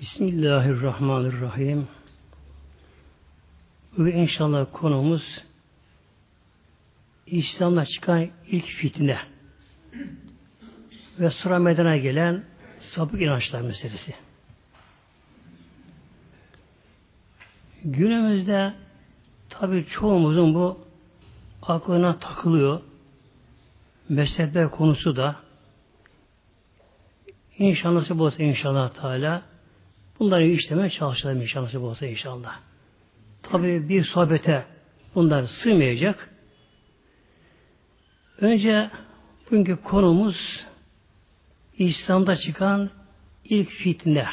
Bismillahirrahmanirrahim. Ve inşallah konumuz İslam'da çıkan ilk fitne ve sıra meydana gelen sapık inançlar meselesi. Günümüzde tabi çoğumuzun bu aklına takılıyor. Mezhepler konusu da inşallah olsa inşallah Teala bunları işlemeye çalışalım inşallah olsa inşallah. Tabi bir sohbete bunlar sığmayacak. Önce bugünkü konumuz İslam'da çıkan ilk fitne.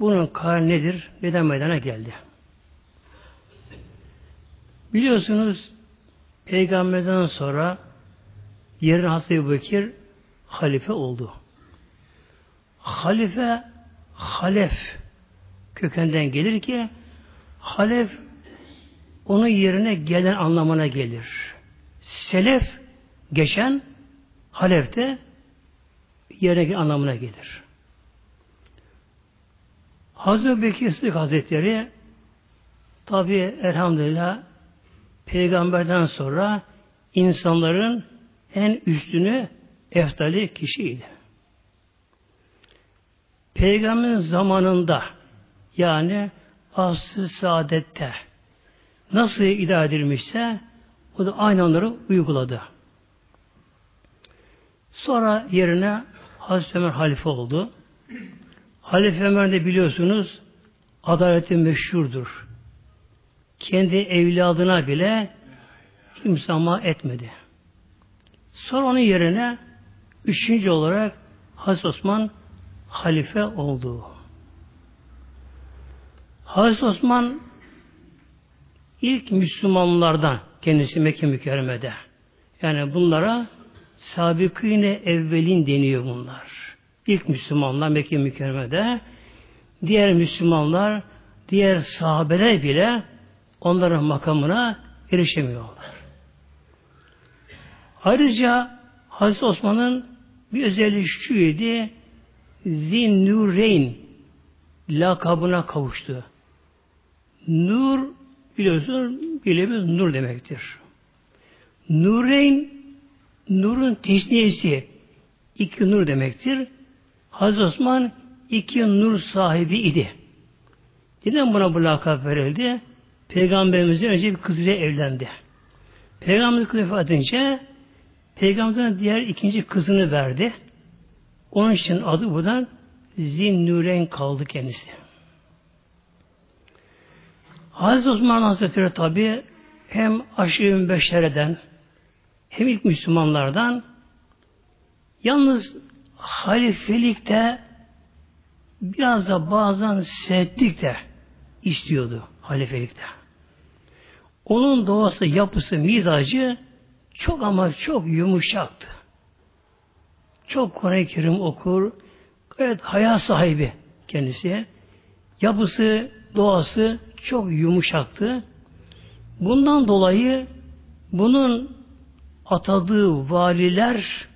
Bunun kaynağı nedir? Neden meydana geldi? Biliyorsunuz Peygamberden sonra yerine Hazreti Bekir halife oldu. Halife halef kökenden gelir ki halef onun yerine gelen anlamına gelir. Selef geçen halef de yerine anlamına gelir. Hazreti Bekir Sıddık Hazretleri tabi elhamdülillah peygamberden sonra insanların en üstünü eftali kişiydi. Peygamberin zamanında yani asr saadette nasıl idare edilmişse o da aynı onları uyguladı. Sonra yerine Hazreti Ömer halife oldu. Halife Ömer de biliyorsunuz adaleti meşhurdur. Kendi evladına bile kimse ama etmedi. Sonra onun yerine üçüncü olarak Hazreti Osman halife oldu. Hazreti Osman ilk Müslümanlardan kendisi Mekke mükerremede. Yani bunlara sabikine evvelin deniyor bunlar. İlk Müslümanlar Mekke mükerremede diğer Müslümanlar diğer sahabeler bile onların makamına erişemiyorlar. Ayrıca Hazreti Osman'ın bir özelliği şuydu Zinnureyn lakabına kavuştu. Nur biliyorsun bilemiyoruz nur demektir. Nureyn nurun tesniyesi iki nur demektir. Hazreti Osman iki nur sahibi idi. Neden buna bu lakap verildi? Peygamberimizden önce bir kızıyla evlendi. Peygamberimiz vefat edince Peygamberimizden diğer ikinci kızını verdi. Onun için adı buradan Zinnüren kaldı kendisi. Hazreti Osman Hazretleri tabi hem aşırı beşereden hem ilk Müslümanlardan yalnız halifelikte biraz da bazen sertlik de istiyordu halifelikte. Onun doğası, yapısı, mizacı çok ama çok yumuşaktı. Çok Kur'an-ı Kerim okur, gayet hayat sahibi kendisi. Yapısı, doğası çok yumuşaktı. Bundan dolayı bunun atadığı valiler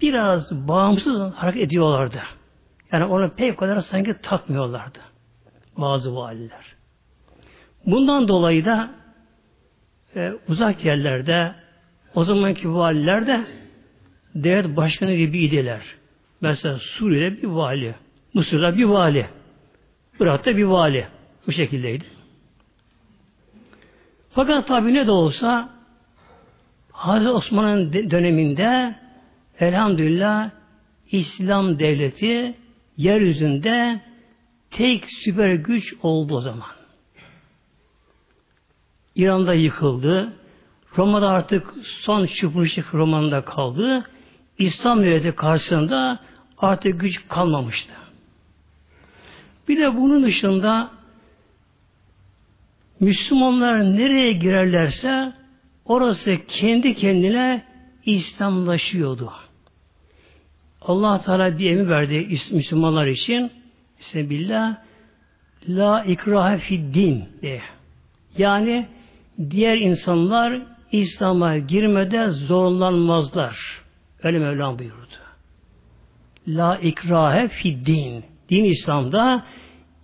biraz bağımsız hareket ediyorlardı. Yani onu pek kadar sanki takmıyorlardı. Bazı valiler. Bundan dolayı da e, uzak yerlerde o zamanki valiler de devlet başkanı gibi idiler. Mesela Suriye'de bir vali, Mısır'da bir vali, Irak'ta bir vali. Bu şekildeydi. Fakat tabi ne de olsa Hazreti Osman'ın döneminde elhamdülillah İslam devleti yeryüzünde tek süper güç oldu o zaman. İran'da yıkıldı. Roma'da artık son çırpınışlık Roma'nda kaldı. İslam devleti karşısında artık güç kalmamıştı. Bir de bunun dışında Müslümanlar nereye girerlerse orası kendi kendine İslamlaşıyordu. Allah Teala bir emir verdi Müslümanlar için. Bismillah La ikrahe fid din diye. Yani diğer insanlar İslam'a girmede zorlanmazlar. Öyle Mevlam buyurdu. La ikrahe fid din. İslam'da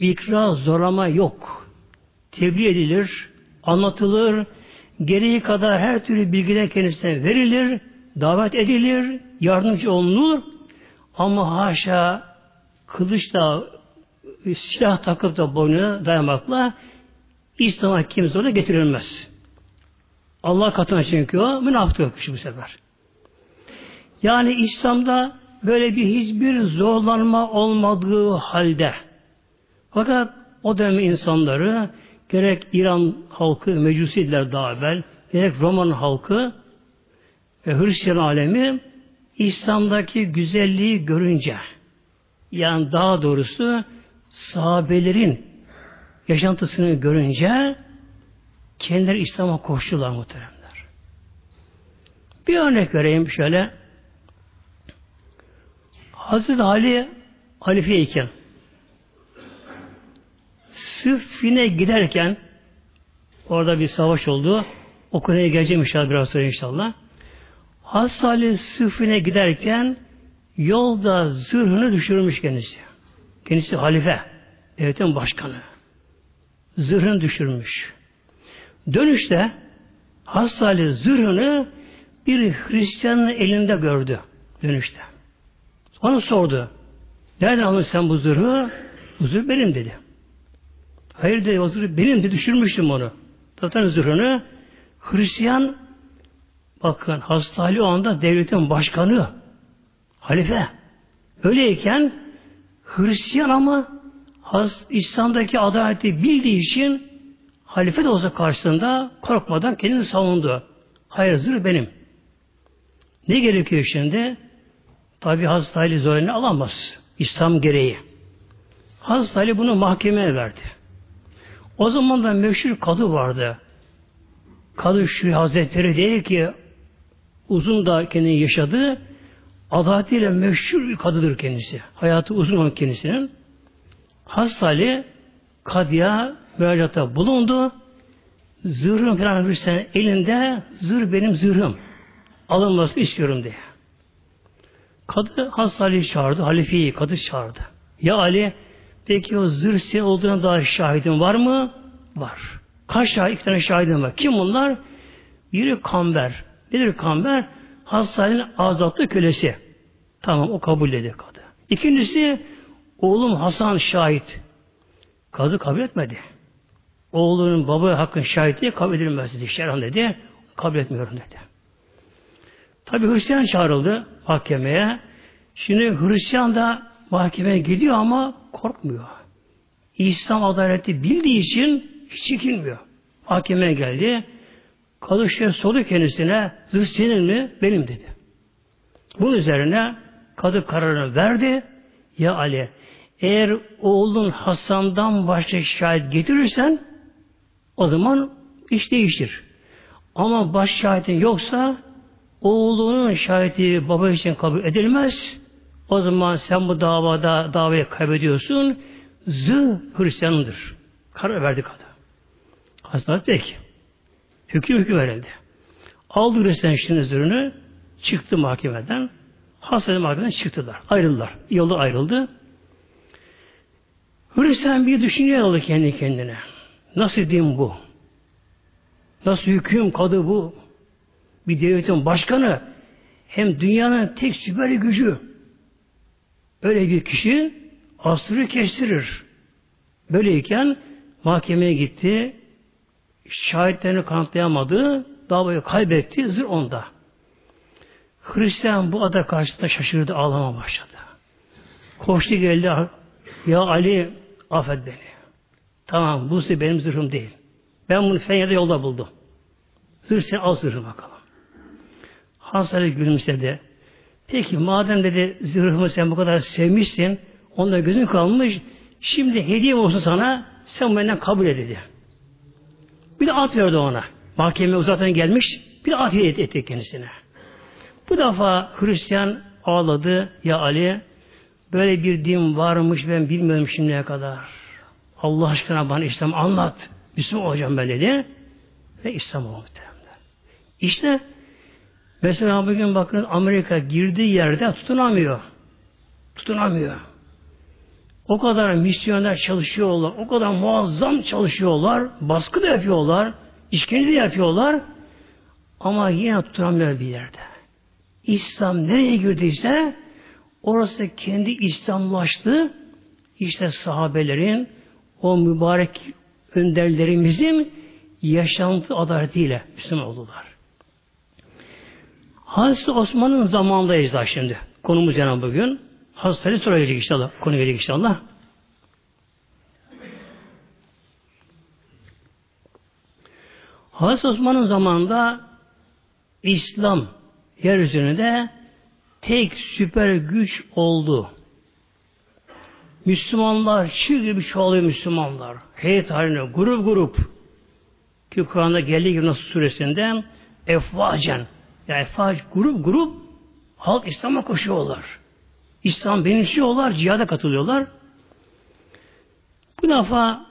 ikra zorlama yok. Tebliğ edilir, anlatılır, gereği kadar her türlü bilgiler kendisine verilir, davet edilir, yardımcı olunur ama haşa kılıçla silah takıp da boynuna dayamakla İslam'a kimse orada getirilmez. Allah katına çünkü o münafık bu sefer. Yani İslam'da böyle bir hiçbir zorlanma olmadığı halde fakat o dönem insanları gerek İran halkı mecusidiler daha evvel gerek Roman halkı ve Hristiyan alemi İslam'daki güzelliği görünce yani daha doğrusu sahabelerin yaşantısını görünce kendileri İslam'a koştular muhteremler. Bir örnek vereyim şöyle. Hazreti Ali halifeyken Sıffin'e giderken orada bir savaş oldu. O geleceğim inşallah biraz sonra inşallah. Hazreti Ali Sıffin'e giderken yolda zırhını düşürmüş kendisi. Kendisi halife. Devletin başkanı. Zırhını düşürmüş. Dönüşte Hazreti Ali zırhını bir Hristiyanın elinde gördü. Dönüşte. Ona sordu. Nereden aldın sen bu zırhı? Bu zırh benim dedi. Hayır dedi o zırhı benim de düşürmüştüm onu. Zaten zırhını Hristiyan bakın Hazreti o anda devletin başkanı halife. Öyleyken Hristiyan ama İslam'daki adaleti bildiği için halife de olsa karşısında korkmadan kendini savundu. Hayır zırh benim. Ne gerekiyor şimdi? Tabi Hazreti Ali zorunu alamaz. İslam gereği. Hazreti Ali bunu mahkemeye verdi. O zaman da meşhur kadı vardı. Kadı şu Hazretleri değil ki uzun da kendini yaşadı. Adaletiyle meşhur bir kadıdır kendisi. Hayatı uzun olan kendisinin. Hazreti Ali kadıya müracaata bulundu. Zırhım falan bir elinde zırh benim zırhım. Alınması istiyorum diye. Kadı Hazreti Ali çağırdı. Halifeyi kadı çağırdı. Ya Ali peki o zırh senin olduğuna dair şahidin var mı? Var. Kaç şahit? İki tane şahidim var. Kim bunlar? Biri Kamber. Nedir Kamber? Hazreti Ali'nin azatlı kölesi. Tamam o kabul dedi kadı. İkincisi oğlum Hasan şahit. Kadı kabul etmedi. Oğlunun baba hakkın şahitliği kabul edilmez dedi. Şerhan dedi. Kabul etmiyorum dedi. Tabi Hristiyan çağrıldı mahkemeye. Şimdi Hristiyan da mahkemeye gidiyor ama korkmuyor. İslam adaleti bildiği için hiç çekinmiyor. Mahkemeye geldi. Kadı sordu kendisine zırh senin mi? Benim dedi. Bunun üzerine kadı kararını verdi. Ya Ali eğer oğlun Hasan'dan başka şahit getirirsen o zaman iş değişir. Ama baş şahitin yoksa oğlunun şahidi baba için kabul edilmez. O zaman sen bu davada davayı kaybediyorsun. Zı Hristiyanındır. Karar verdik adam. Hastalık peki. Hüküm hüküm verildi. Aldı Hristiyan şimdi zırhını çıktı mahkemeden. Hastalık mahkemeden çıktılar. Ayrıldılar. Yolda ayrıldı. Hristiyan bir düşünce oldu kendi kendine. Nasıl din bu? Nasıl hüküm kadı bu? Bir devletin başkanı hem dünyanın tek süper gücü öyle bir kişi asrı kestirir. Böyleyken mahkemeye gitti şahitlerini kanıtlayamadı davayı kaybetti zır onda. Hristiyan bu ada karşısında şaşırdı ağlama başladı. Koştu geldi ya Ali affet beni. Tamam bu benim zırhım değil. Ben bunu Fenya'da yolda buldum. Zırh sen al zırhı bakalım. Hazreti gülümsedi. Peki madem dedi zırhımı sen bu kadar sevmişsin, onda gözün kalmış, şimdi hediye olsun sana, sen benden kabul et dedi. Bir de at verdi ona. Mahkeme uzaktan gelmiş, bir de at hediye etti kendisine. Bu defa Hristiyan ağladı, ya Ali, böyle bir din varmış ben bilmiyorum şimdiye kadar. Allah aşkına bana İslam anlat. Müslüman olacağım ben dedi. Ve İslam oldu. İşte Mesela bugün bakın Amerika girdiği yerde tutunamıyor. Tutunamıyor. O kadar misyoner çalışıyorlar, o kadar muazzam çalışıyorlar, baskı da yapıyorlar, işkence de yapıyorlar. Ama yine tutamıyor bir yerde. İslam nereye girdiyse orası kendi İslamlaştı. İşte sahabelerin, o mübarek önderlerimizin yaşantı adaletiyle Müslüman oldular. Hazreti Osman'ın zamanındayız daha şimdi. Konumuz yani bugün. Hazreti Ali sonra gelecek inşallah. Konu gelecek inşallah. Hazreti Osman'ın zamanında İslam yeryüzünde tek süper güç oldu. Müslümanlar çığ gibi çoğalıyor Müslümanlar. Heyet haline grup grup ki Kur'an'da geldiği gibi nasıl suresinde efvacen yani efvac grup grup halk İslam'a koşuyorlar. İslam benimsiyorlar, cihada katılıyorlar. Bu defa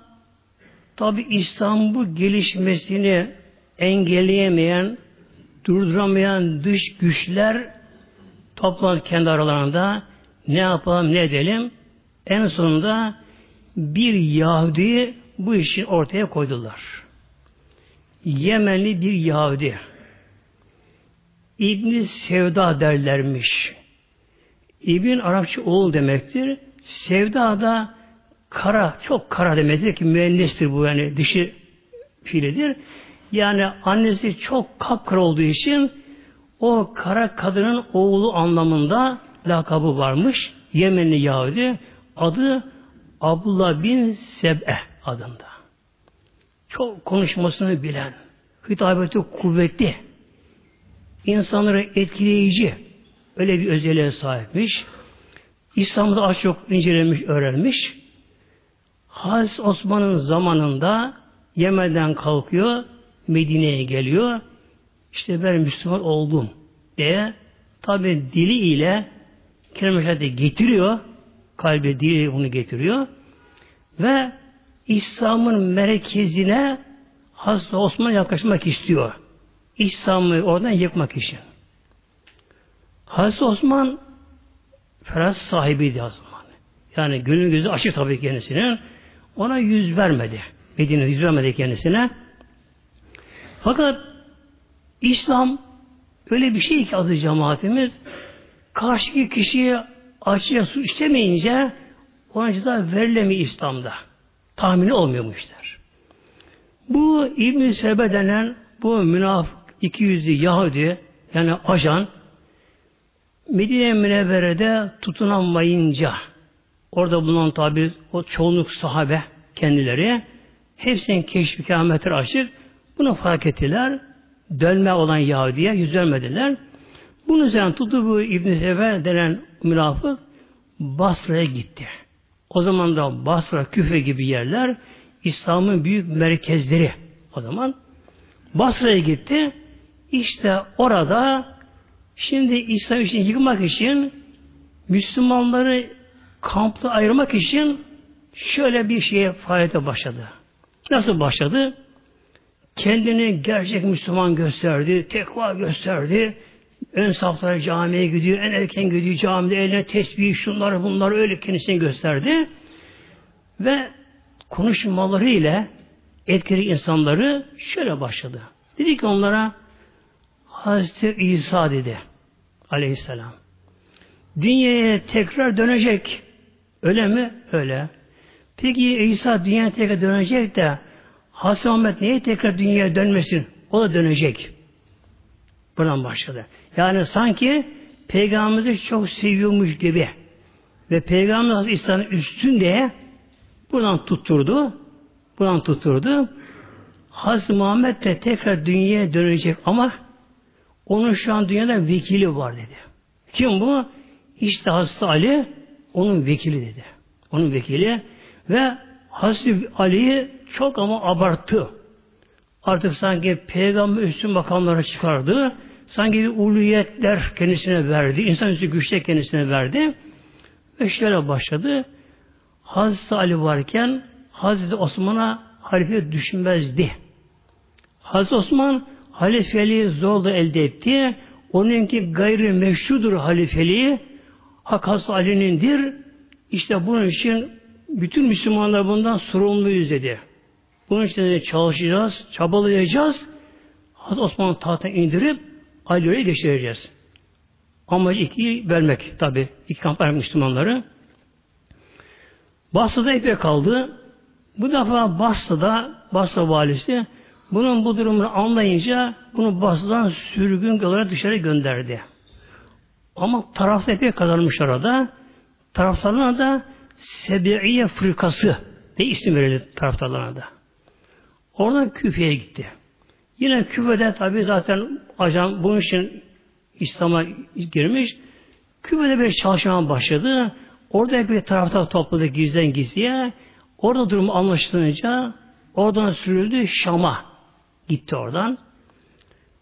tabi İslam bu gelişmesini engelleyemeyen, durduramayan dış güçler toplanıp kendi aralarında ne yapalım ne edelim en sonunda bir Yahudi bu işi ortaya koydular. Yemenli bir Yahudi. İbni Sevda derlermiş. İbn Arapça oğul demektir. Sevda da kara, çok kara demektir ki müennestir bu yani dişi fiilidir. Yani annesi çok kapkara olduğu için o kara kadının oğlu anlamında lakabı varmış. Yemenli Yahudi. Adı Abdullah bin Seb'e adında. Çok konuşmasını bilen, hitabeti kuvvetli, insanları etkileyici, öyle bir özelliğe sahipmiş. İslam'da az çok incelemiş, öğrenmiş. Hazreti Osman'ın zamanında Yemen'den kalkıyor, Medine'ye geliyor. İşte ben Müslüman oldum diye tabi dili ile kelime getiriyor. Kalbi dili bunu getiriyor. Ve İslam'ın merkezine Hazreti Osman yaklaşmak istiyor. İslam'ı oradan yıkmak için. Hazreti Osman Ferhat sahibiydi o zaman. Yani gönül gözü açık tabii kendisinin. Ona yüz vermedi. Medine yüz vermedi kendisine. Fakat İslam öyle bir şey ki adı cemaatimiz karşıki kişiye açıya su istemeyince ona ceza verilemiyor İslam'da. Tahmini olmuyormuşlar. Bu İbn-i Sebe denen bu münafık iki yüzlü Yahudi yani ajan Medine Münevvere'de tutunamayınca orada bulunan tabi o çoğunluk sahabe kendileri hepsinin keşfi kıyametleri açık bunu fark ettiler. Dönme olan Yahudi'ye yüz vermediler. Bunun üzerine tuttu bu İbn-i Sefer denen münafık Basra'ya gitti. O zaman da Basra, Küfe gibi yerler İslam'ın büyük merkezleri o zaman. Basra'ya gitti. İşte orada şimdi İslam için yıkmak için Müslümanları kampta ayırmak için şöyle bir şeye faaliyete başladı. Nasıl başladı? Kendini gerçek Müslüman gösterdi, tekva gösterdi. Ön saflara camiye gidiyor, en erken gidiyor camide eline tesbih, şunları bunları öyle kendisini gösterdi. Ve konuşmaları ile etkili insanları şöyle başladı. Dedi ki onlara Hazreti İsa dedi aleyhisselam. Dünyaya tekrar dönecek. Öyle mi? Öyle. Peki İsa dünyaya tekrar dönecek de Hazreti Muhammed niye tekrar dünyaya dönmesin? O da dönecek. Buradan başladı. Yani sanki Peygamberimizi çok seviyormuş gibi ve Peygamber İsa'nın üstün diye buradan tutturdu. Buradan tutturdu. Hazreti Muhammed de tekrar dünyaya dönecek ama onun şu an dünyada vekili var dedi. Kim bu? İşte Hazreti Ali onun vekili dedi. Onun vekili ve Hazreti Ali'yi çok ama abarttı. Artık sanki peygamber üstün makamlara çıkardı. Sanki bir uluyetler kendisine verdi. İnsanüstü güçler kendisine verdi. Ve şöyle başladı. Hazreti Ali varken Hazreti Osman'a halife düşünmezdi. Hazreti Osman halifeliği zorla elde etti. Onunki gayri meşrudur halifeliği. Hak Ali'nindir. İşte bunun için bütün Müslümanlar bundan sorumluyuz dedi. Bunun için de çalışacağız, çabalayacağız. Hazreti Osman'ı tahta indirip Ali'ye geçireceğiz. Amacı iki vermek tabi. iki kampanya Müslümanları. Basra'da epey kaldı. Bu defa Basra'da Basra valisi bunun bu durumunu anlayınca bunu Basra'dan sürgün olarak dışarı gönderdi. Ama tarafta epey kazanmış arada. Taraftarlarına da Sebi'iye Fırkası diye isim verildi taraftarlarına da. Oradan Küfe'ye gitti. Yine Küfe'de tabi zaten ajan bunun için İslam'a girmiş. Küfe'de bir çalışmaya başladı. Orada bir taraftar topladı gizden gizliye. Orada durum anlaşılınca oradan sürüldü Şam'a. Gitti oradan.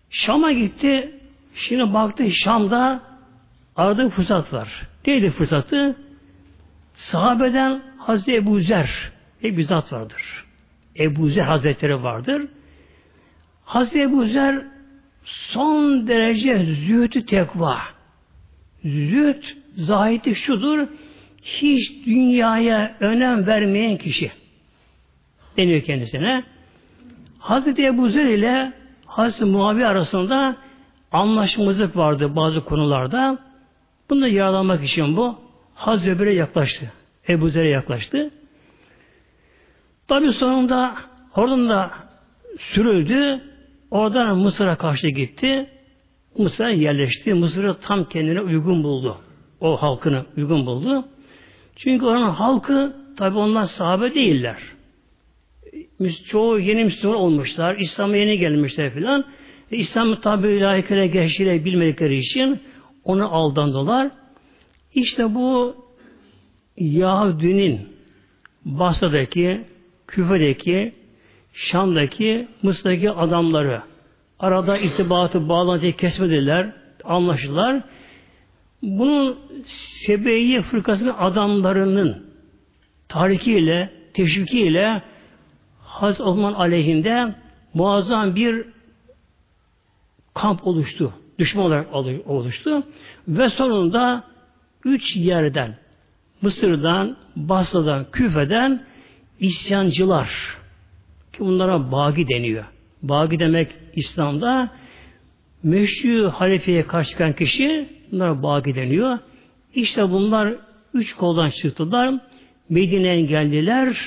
Şam'a gitti. Şimdi baktı Şam'da aradığı fırsat var. Neydi fırsatı? Sahabeden Hazreti Ebu Zer diye bir zat vardır. Ebu Zer Hazretleri vardır. Hazreti Ebu Zer son derece zühdü tekva. Zühd, zahiti şudur, hiç dünyaya önem vermeyen kişi. Deniyor kendisine. Hazreti Ebu Zer ile Hazreti Muaviye arasında anlaşmazlık vardı bazı konularda. Bunu da yaralanmak için bu Hazreti Ömer'e yaklaştı. Ebu Zer'e yaklaştı. Tabi sonunda oradan da sürüldü. Oradan Mısır'a karşı gitti. Mısır'a yerleşti. Mısır'ı tam kendine uygun buldu. O halkını uygun buldu. Çünkü oranın halkı tabi onlar sahabe değiller. Çoğu yeni Müslüman olmuşlar. İslam'a yeni gelmişler filan. E, İslam'ı tabi layıkıyla geçtiğiyle bilmedikleri için onu aldandılar. İşte bu Yahudinin Basra'daki, Küfe'deki, Şam'daki, Mısır'daki adamları arada irtibatı, bağlantıyı kesmediler, anlaştılar. Bunun Sebeyye fırkasının adamlarının tahrikiyle, teşvikiyle Hazreti Osman aleyhinde muazzam bir kamp oluştu. Düşman olarak oluştu. Ve sonunda üç yerden Mısır'dan, Basra'dan, Küfe'den isyancılar ki bunlara bagi deniyor. Bagi demek İslam'da meşru halifeye karşı çıkan kişi bunlara bagi deniyor. İşte bunlar üç koldan çıktılar. Medine'ye geldiler.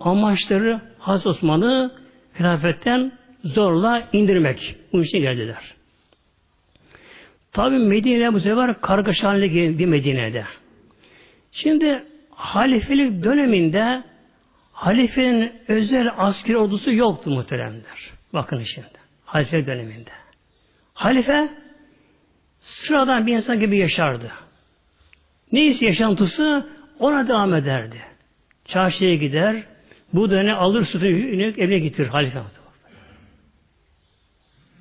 Amaçları Hazreti Osman'ı hilafetten zorla indirmek. Bu için geldiler. Tabi Medine'de bu sefer kargaşa haline geldi Medine'de. Şimdi halifelik döneminde halifenin özel askeri ordusu yoktu muhteremler. Bakın şimdi. Halife döneminde. Halife sıradan bir insan gibi yaşardı. Neyse yaşantısı ona devam ederdi. Çarşıya gider, bu döne alır sütü evine getirir halife.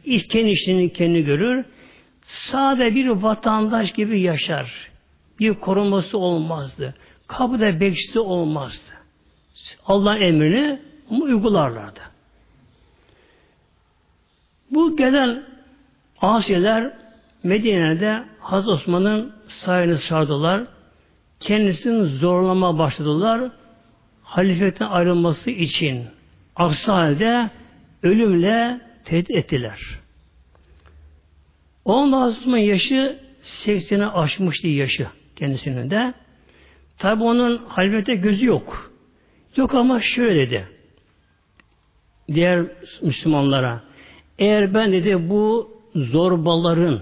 İş kendi işini kendi görür. Sade bir vatandaş gibi yaşar. Bir koruması olmazdı. Kapıda bekçisi olmazdı. Allah'ın emrini uygularlardı. Bu gelen asiler Medine'de Hazreti Osman'ın sayını sardılar. Kendisini zorlama başladılar. Halifetten ayrılması için. Aksi halde ölümle tehdit ettiler. Onun Osman yaşı 80'e aşmıştı yaşı kendisinin de. Tabi onun halifete gözü yok. Yok ama şöyle dedi. Diğer Müslümanlara eğer ben dedi bu zorbaların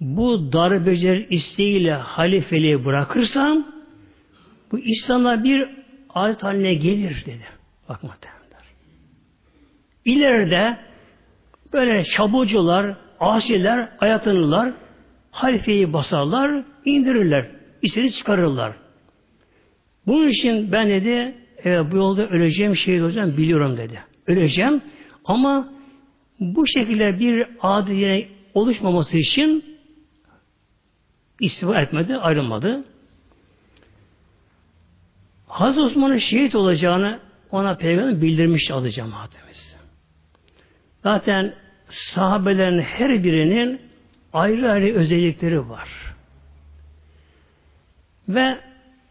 bu darbeciler isteğiyle halifeliği bırakırsam bu İslam'a bir adet haline gelir dedi. Bak muhtemelenler. İleride böyle çabucular, asiler, ayatınırlar, halifeyi basarlar, indirirler, istedi çıkarırlar. Bunun için ben dedi, evet, bu yolda öleceğim, şehit olacağım biliyorum dedi. Öleceğim ama bu şekilde bir adiye oluşmaması için istifa etmedi, ayrılmadı. Hazreti Osman'ın şehit olacağını ona peygamber bildirmiş adı cemaatimiz. Zaten sahabelerin her birinin ayrı ayrı özellikleri var. Ve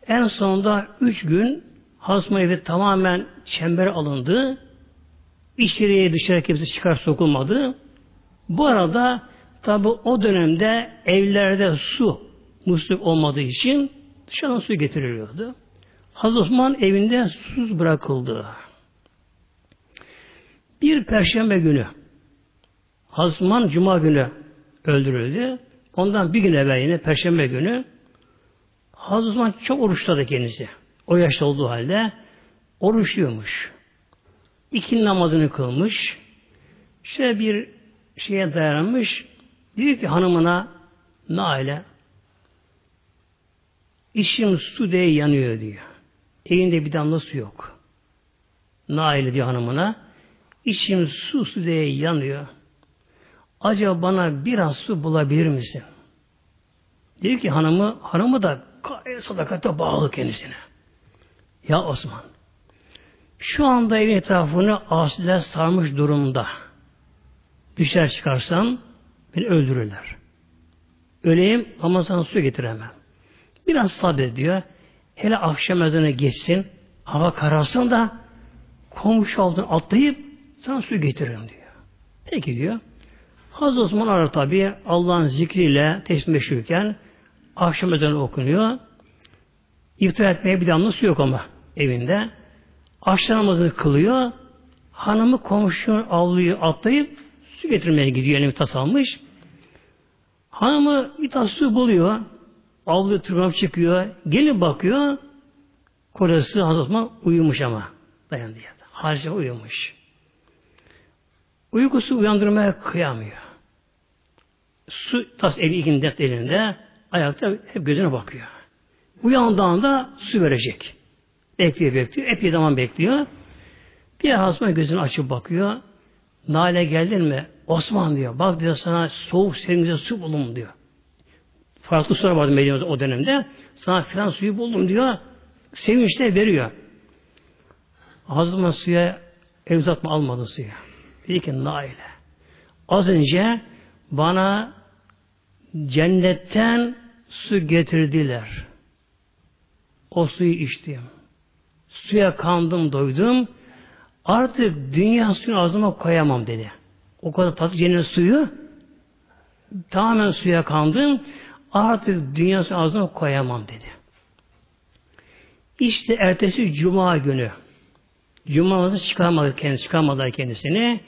En sonunda üç gün Hazma tamamen çember alındı. İçeriye dışarı kimse çıkar sokulmadı. Bu arada tabi o dönemde evlerde su musluk olmadığı için dışarıdan su getiriliyordu. Hazreti Osman evinde susuz bırakıldı. Bir perşembe günü Hazreti Osman cuma günü öldürüldü. Ondan bir gün evvel yine perşembe günü Hazreti Osman çok oruçladı kendisi. O yaşta olduğu halde oruçluyormuş. İki namazını kılmış. Şöyle bir şeye dayanmış. Diyor ki hanımına Naile işim su diye yanıyor diyor. Evinde bir damla su yok. Naile diyor hanımına işim su su diye yanıyor. Acaba bana biraz su bulabilir misin? Diyor ki hanımı, hanımı da sadakate bağlı kendisine. Ya Osman, şu anda evin etrafını asiler sarmış durumda. Düşer çıkarsam beni öldürürler. Öleyim ama sana su getiremem. Biraz sabret diyor. Hele akşam ezanı geçsin, hava kararsın da komşu altına atlayıp sana su getiririm diyor. Peki diyor. Hazreti Osman arar tabi Allah'ın zikriyle tesbih meşhurken akşam ezanı okunuyor. İftar etmeye bir damla su yok ama evinde. Akşam namazını kılıyor. Hanımı komşunun avluyu atlayıp su getirmeye gidiyor. Elini tas almış. Hanımı bir tas su buluyor. Avluyu tırmanıp çıkıyor. Gelin bakıyor. Kocası Hazreti Osman uyumuş ama. Dayandı ya. Halise uyumuş. Uykusu uyandırmaya kıyamıyor. Su tas eli ikindi elinde. Ayakta hep gözüne bakıyor. Uyandığında su verecek. Bekliyor bekliyor. Epey zaman bekliyor. Bir Hasma gözünü açıp bakıyor. Nale geldin mi? Osman diyor. Bak diyor sana soğuk serimize su buldum diyor. Farklı sular vardı Medine'de o dönemde. Sana filan suyu buldum diyor. Sevinçle veriyor. Hazreti suya el uzatma almadı suya. Dedi ki Naile. Az önce bana cennetten su getirdiler. O suyu içtim. Suya kandım, doydum. Artık dünya suyunu ağzıma koyamam dedi. O kadar tatlı cennet suyu tamamen suya kandım. Artık dünya suyunu ağzıma koyamam dedi. İşte ertesi cuma günü Cuma namazını çıkarmadı kendisi, çıkarmadılar kendisini.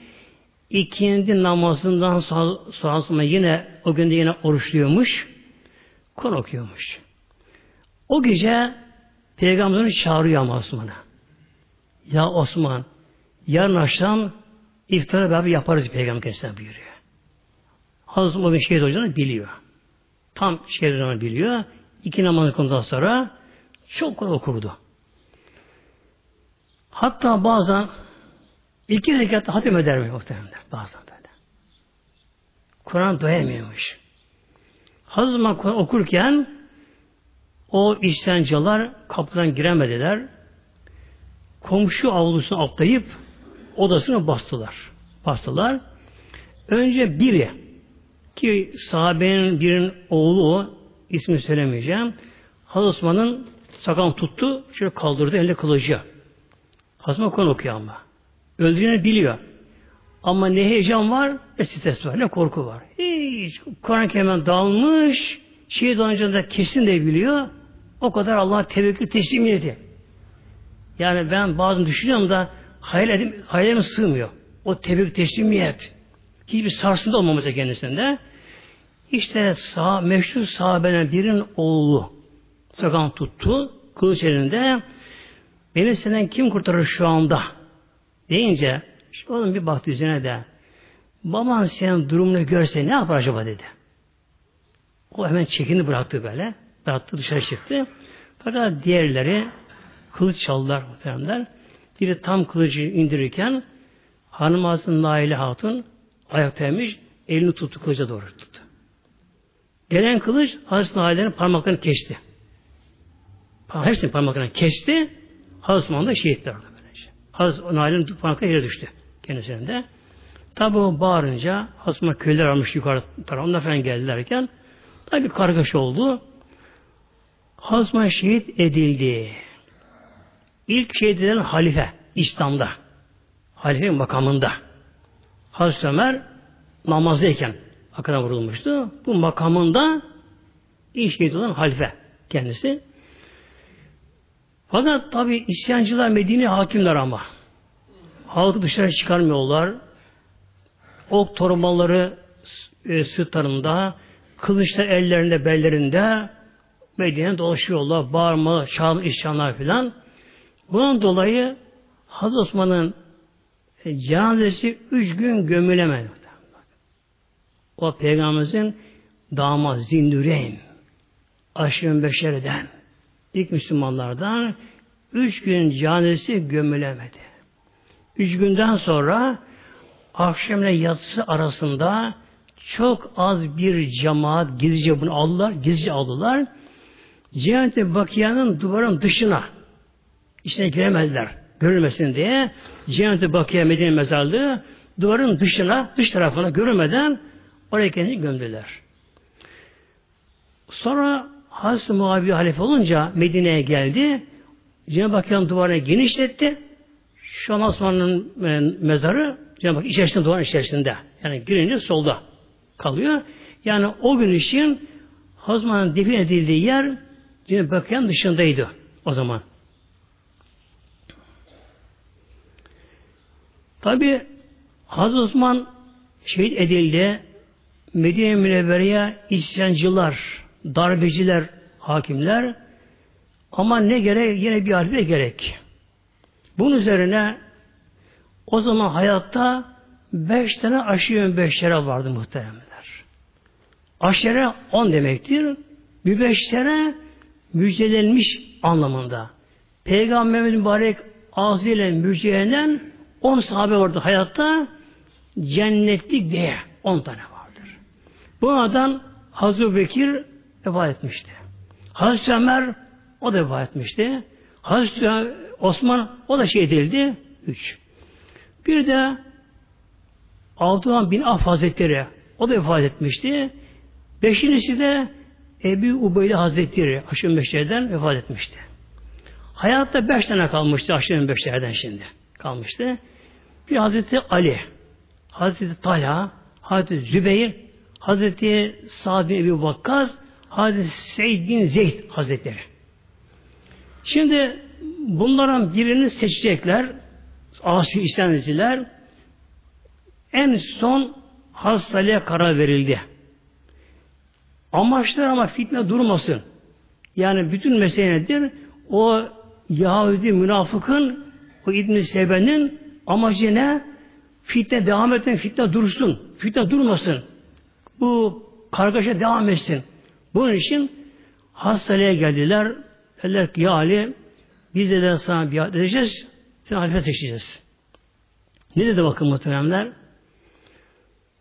İkindi namazından sonra yine o günde yine oruçluyormuş. Kur okuyormuş. O gece Peygamberimiz çağırıyor ama Osman'a. Ya Osman, yarın akşam iftarı beraber yaparız Peygamber kendisine buyuruyor. Hazreti Osman şehit olacağını biliyor. Tam şehit olacağını biliyor. İki namazı kıldıktan sonra çok okurdu. Hatta bazen iki rekatta hatim edermiş muhtemelen. Bazen böyle. Kur'an doyamıyormuş. Hazreti Kur'an okurken o iştencalar kapıdan giremediler. Komşu avlusuna atlayıp odasına bastılar. Bastılar. Önce biri ki sahabenin birinin oğlu o ismi söylemeyeceğim. Hazreti Osman'ın sakalını tuttu, şöyle kaldırdı elinde kılıcı. Hazreti Osman okuyor ama. Öldüğünü biliyor. Ama ne heyecan var ne stres var ne korku var. Hiç Kur'an-ı Kerim'den dağılmış şehit olunca kesin de biliyor. O kadar Allah'a tevekkül teslimiyeti. Yani ben bazen düşünüyorum da hayal edim, hayalime sığmıyor. O tevekkül teslimiyet. Hiçbir sarsıntı olmaması kendisinde. İşte sağ, meşhur sahabeden birinin oğlu sakan tuttu. Kılıç elinde. Beni senden kim kurtarır şu anda? Deyince işte oğlum bir baktı yüzüne de baban senin durumunu görse ne yapar acaba dedi. O hemen çekini bıraktı böyle. Dağıttı dışarı çıktı. Fakat diğerleri kılıç çaldılar muhteremler. Biri tam kılıcı indirirken hanım Naile Hatun ayaktaymış, elini tuttu kılıca doğru tuttu. Gelen kılıç Hazreti Naile'nin parmaklarını kesti. Hepsinin parmaklarını kesti. Hazreti Osman da şehitler orada böylece. Hazreti Nail'in parmakları yere düştü kendisinde. Tabi o bağırınca Hazreti Osman köyler almış yukarı tarafından falan geldilerken tabi kargaşa oldu. Hazman şehit edildi. İlk şehit edilen halife İslam'da. Halife makamında. Hazreti Ömer namazdayken akına vurulmuştu. Bu makamında şehit olan halife kendisi. Fakat tabi isyancılar Medine hakimler ama. Halkı dışarı çıkarmıyorlar. Ok torbaları e, sırtlarında, kılıçlar ellerinde, bellerinde Medine'ye dolaşıyorlar. Bağırma, çağırma, isyanlar filan. Bunun dolayı Hazreti Osman'ın cenazesi üç gün gömülemedi. O peygamberimizin damat Zindüreyn aşırı beşeriden ilk Müslümanlardan üç gün cenazesi gömülemedi. Üç günden sonra akşamla yatsı arasında çok az bir cemaat gizlice bunu aldılar, gizlice aldılar. Cennet-i Bakiya'nın duvarın dışına içine giremezler. Görülmesin diye Cennet-i Bakiya Medine mezarlığı duvarın dışına, dış tarafına görülmeden oraya kendini gömdüler. Sonra Hazreti Muaviye halife olunca Medine'ye geldi. Cenab-ı Hakk'ın duvarını genişletti. Şu an Osman'ın e, mezarı Cenab-ı Hak içerisinde duvarın içerisinde. Yani girince solda kalıyor. Yani o gün için Hazman'ın defin edildiği yer Cenab-ı Hakk'ın dışındaydı o zaman. Tabi Hazreti Osman şehit edildi. Medine Münevvere'ye isyancılar, darbeciler, hakimler ama ne gerek? Yine bir harbe gerek. Bunun üzerine o zaman hayatta beş tane aşı beşlere vardı muhteremler. Aşere on demektir. Bir beşlere müjdelenmiş anlamında. Peygamberimiz mübarek ağzıyla müjdelenen on sahabe vardı hayatta cennetlik diye on tane vardır. Bu adam Hazreti Bekir vefat etmişti. Hazreti Ömer o da vefat etmişti. Hazreti Osman o da şey edildi. Üç. Bir de Abdullah bin Af Hazretleri o da vefat etmişti. Beşincisi de Ebu Ubeyde Hazretleri aşırı beşlerden vefat etmişti. Hayatta beş tane kalmıştı aşırı beşlerden şimdi kalmıştı. Bir Hazreti Ali, Hazreti Talha, Hazreti Zübeyir, Hazreti Sa'd bin Ebu Vakkas, Hazreti Seyyid bin Zeyd Hazretleri. Şimdi bunların birini seçecekler. Asi İslamcılar. En son Hazreti karar verildi. Amaçlar ama fitne durmasın. Yani bütün mesele nedir? O Yahudi münafıkın o İbn-i Sebe'nin amacı ne? Fitne devam etmeyin, fitne dursun. Fitne durmasın. Bu kargaşa devam etsin. Bunun için hastaneye geldiler. Dediler ki ya Ali biz de sana biat edeceğiz. Sen halife seçeceğiz. Ne dedi bakın muhteremler?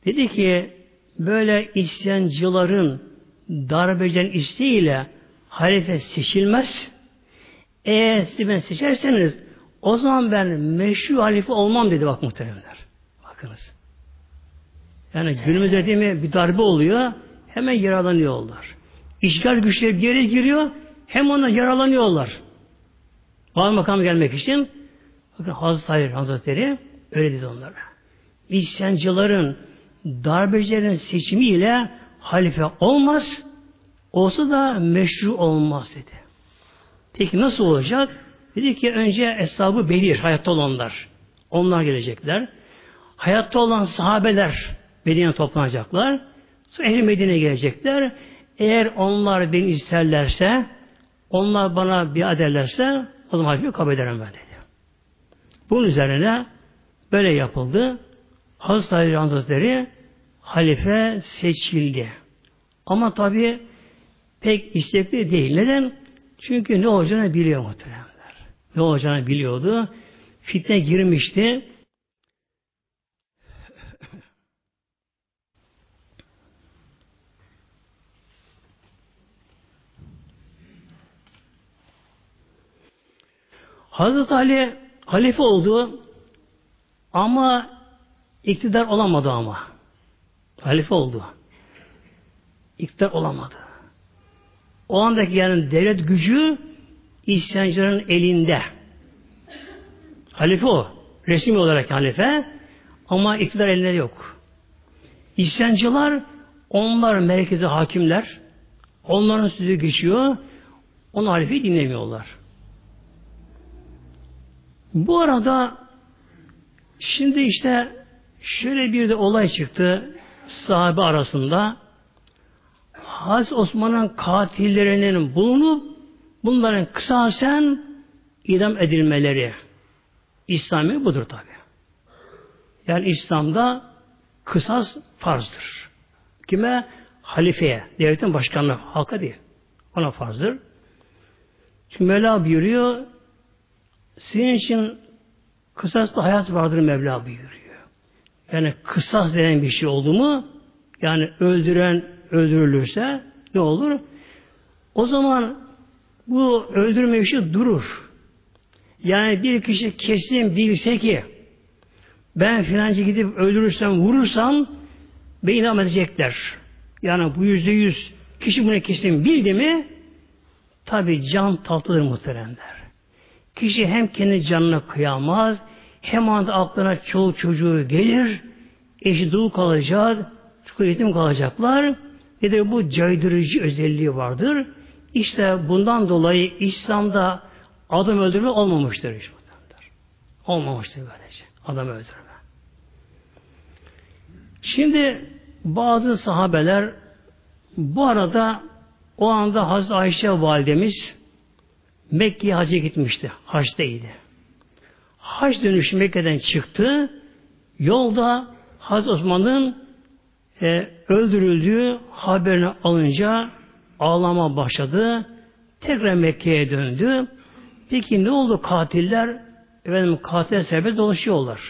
Dedi ki böyle isyancıların darbecen isteğiyle halife seçilmez. Eğer siz ben seçerseniz o zaman ben meşru halife olmam dedi bak muhteremler. Bakınız. Yani günümüzde değil bir darbe oluyor hemen yaralanıyorlar. İşgal güçleri yere giriyor hem onlar yaralanıyorlar. Bazı makam gelmek için bakın Hazreti Hayır Hazretleri öyle dedi onlara. İsyancıların darbecilerin seçimiyle halife olmaz, olsa da meşru olmaz dedi. Peki nasıl olacak? Dedi ki önce belir, hayatta olanlar. Onlar gelecekler. Hayatta olan sahabeler Medine toplanacaklar. Sonra ehli Medine gelecekler. Eğer onlar beni isterlerse, onlar bana bir ederlerse o zaman halife kabul ederim ben dedi. Bunun üzerine böyle yapıldı. Hazreti Ali Hazretleri halife seçildi. Ama tabi pek istekli değil. Neden? Çünkü ne olacağını biliyor muhteremler. Ne olacağını biliyordu. Fitne girmişti. Hazreti Ali halife oldu ama iktidar olamadı ama. Halife oldu. İktidar olamadı. O andaki yani devlet gücü isyancıların elinde. Halife o. Resmi olarak halife. Ama iktidar elinde yok. İsyancılar onlar merkeze hakimler. Onların sözü geçiyor. Onu halifeyi dinlemiyorlar. Bu arada şimdi işte şöyle bir de olay çıktı sahabe arasında. Hazreti Osman'ın katillerinin bulunup bunların kısasen idam edilmeleri. İslami budur tabi. Yani İslam'da kısas farzdır. Kime? Halifeye, devletin başkanına, halka değil. Ona farzdır. Çünkü Mevla buyuruyor, senin için kısaslı hayat vardır Mevla buyuruyor. Yani kısas denen bir şey oldu mu, yani öldüren öldürülürse ne olur? O zaman bu öldürme işi durur. Yani bir kişi kesin bilse ki ben filancı gidip öldürürsem, vurursam beni edecekler. Yani bu yüzde yüz kişi bunu kesin bildi mi tabi can tatlıdır muhteremler. Kişi hem kendi canına kıyamaz hem anda aklına çoğu çocuğu gelir eşi dul kalacak çok yetim kalacaklar ve de bu caydırıcı özelliği vardır. İşte bundan dolayı İslam'da adam öldürme olmamıştır. Olmamıştır böylece. Adam öldürme. Şimdi bazı sahabeler bu arada o anda Hazreti Ayşe validemiz Mekke'ye hacca gitmişti. Haçtaydı. Haç dönüşü Mekke'den çıktı. Yolda Hazreti Osman'ın e, öldürüldüğü haberini alınca ağlama başladı. Tekrar Mekke'ye döndü. Peki ne oldu katiller? Efendim katil serbest dolaşıyorlar.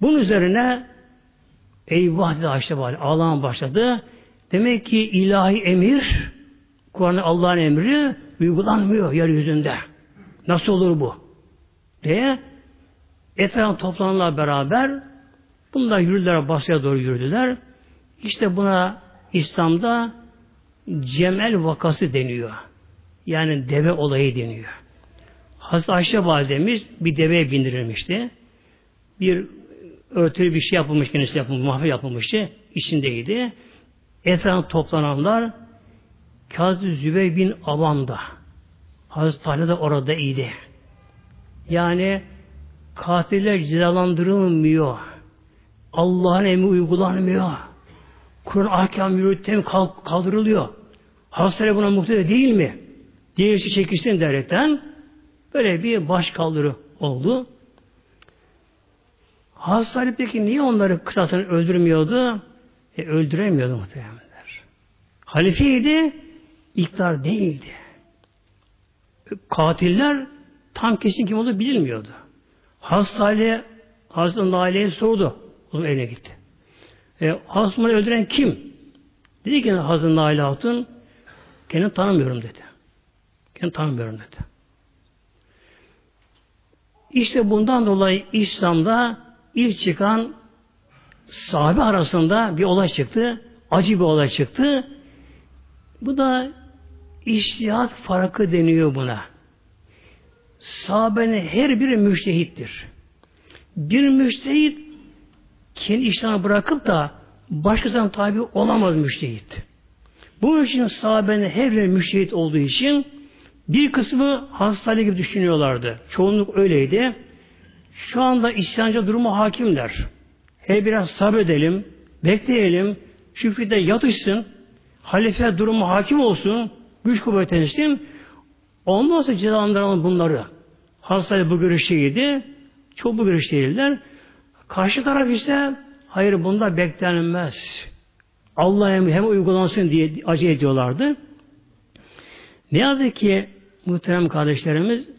Bunun üzerine eyvah dedi Ayşe Bali. Ağlama başladı. Demek ki ilahi emir Kur'an Allah'ın emri uygulanmıyor yeryüzünde. Nasıl olur bu? diye etrafına toplananlar beraber bunlar yürüdüler, Basra'ya doğru yürüdüler. İşte buna İslam'da Cemel vakası deniyor. Yani deve olayı deniyor. Hazreti Ayşe validemiz bir deveye bindirilmişti. Bir örtülü bir şey yapılmış, kendisi yapılmış, mahve yapılmıştı. içindeydi. Etrafına toplananlar Kazı Zübey bin Avam Hazreti Ali de orada iyiydi. Yani katiller cezalandırılmıyor. Allah'ın emri uygulanmıyor. Kur'an ahkam yürütten kaldırılıyor. Hastane buna muhtede değil mi? Diğerisi çekilsin derekten böyle bir baş kaldırı oldu. Hastane peki niye onları kısasını öldürmüyordu? E, öldüremiyordu muhtemelenler. Halifeydi, iktidar değildi. Katiller tam kesin kim olduğu bilinmiyordu. Hastane Hazreti Naile'ye sordu. O zaman evine gitti. E, Hazreti öldüren kim? Dedi ki Hazreti Naile Hatun kendini tanımıyorum dedi. Kendini tanımıyorum dedi. İşte bundan dolayı İslam'da ilk çıkan sahabe arasında bir olay çıktı. Acı bir olay çıktı. Bu da iştihat farkı deniyor buna. Sahabenin her biri müştehittir. Bir müştehit kendi işlerini bırakıp da başkasına tabi olamaz müştehit. Bu için sahabenin her biri müştehit olduğu için bir kısmı hastane gibi düşünüyorlardı. Çoğunluk öyleydi. Şu anda isyancı durumu hakimler. He biraz sabredelim, bekleyelim, şüphede yatışsın, halife durumu hakim olsun, güç kuvvet etsin, ondan sonra cezalandıralım bunları. Hastane bu görüşteydi, çok bu görüş değiller. Karşı taraf ise hayır bunda beklenmez. Allah hem, hem uygulansın diye acı ediyorlardı. Ne yazık ki muhterem kardeşlerimiz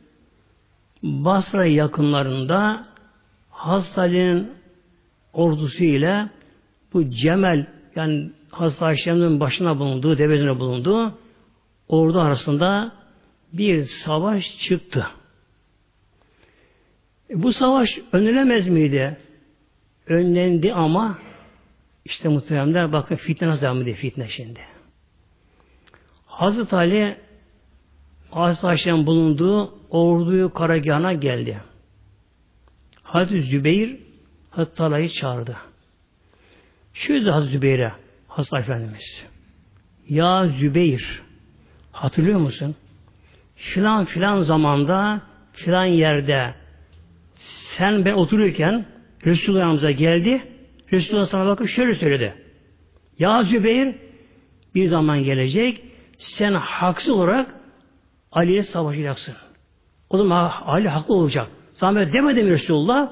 Basra yakınlarında Hazreti ordusu ile bu Cemel yani Hazreti başına bulunduğu, devesine bulunduğu ordu arasında bir savaş çıktı. E, bu savaş önlenemez miydi? Önlendi ama işte muhteremler bakın fitne nasıl ediyor fitne şimdi. Hazreti Ali Hazreti Ayşe'nin bulunduğu orduyu karagahına geldi. Hazreti Zübeyir Hazreti Talha'yı çağırdı. Şöyle Hazreti Zübeyir'e Hazreti Efendimiz. Ya Zübeyir hatırlıyor musun? Filan filan zamanda filan yerde sen ben otururken Resulullah'ımıza geldi. Resulullah sana bakıp şöyle söyledi. Ya Zübeyir bir zaman gelecek sen haksız olarak Ali'ye savaşacaksın. O zaman Ali haklı olacak. Sana böyle demedi mi Resulullah?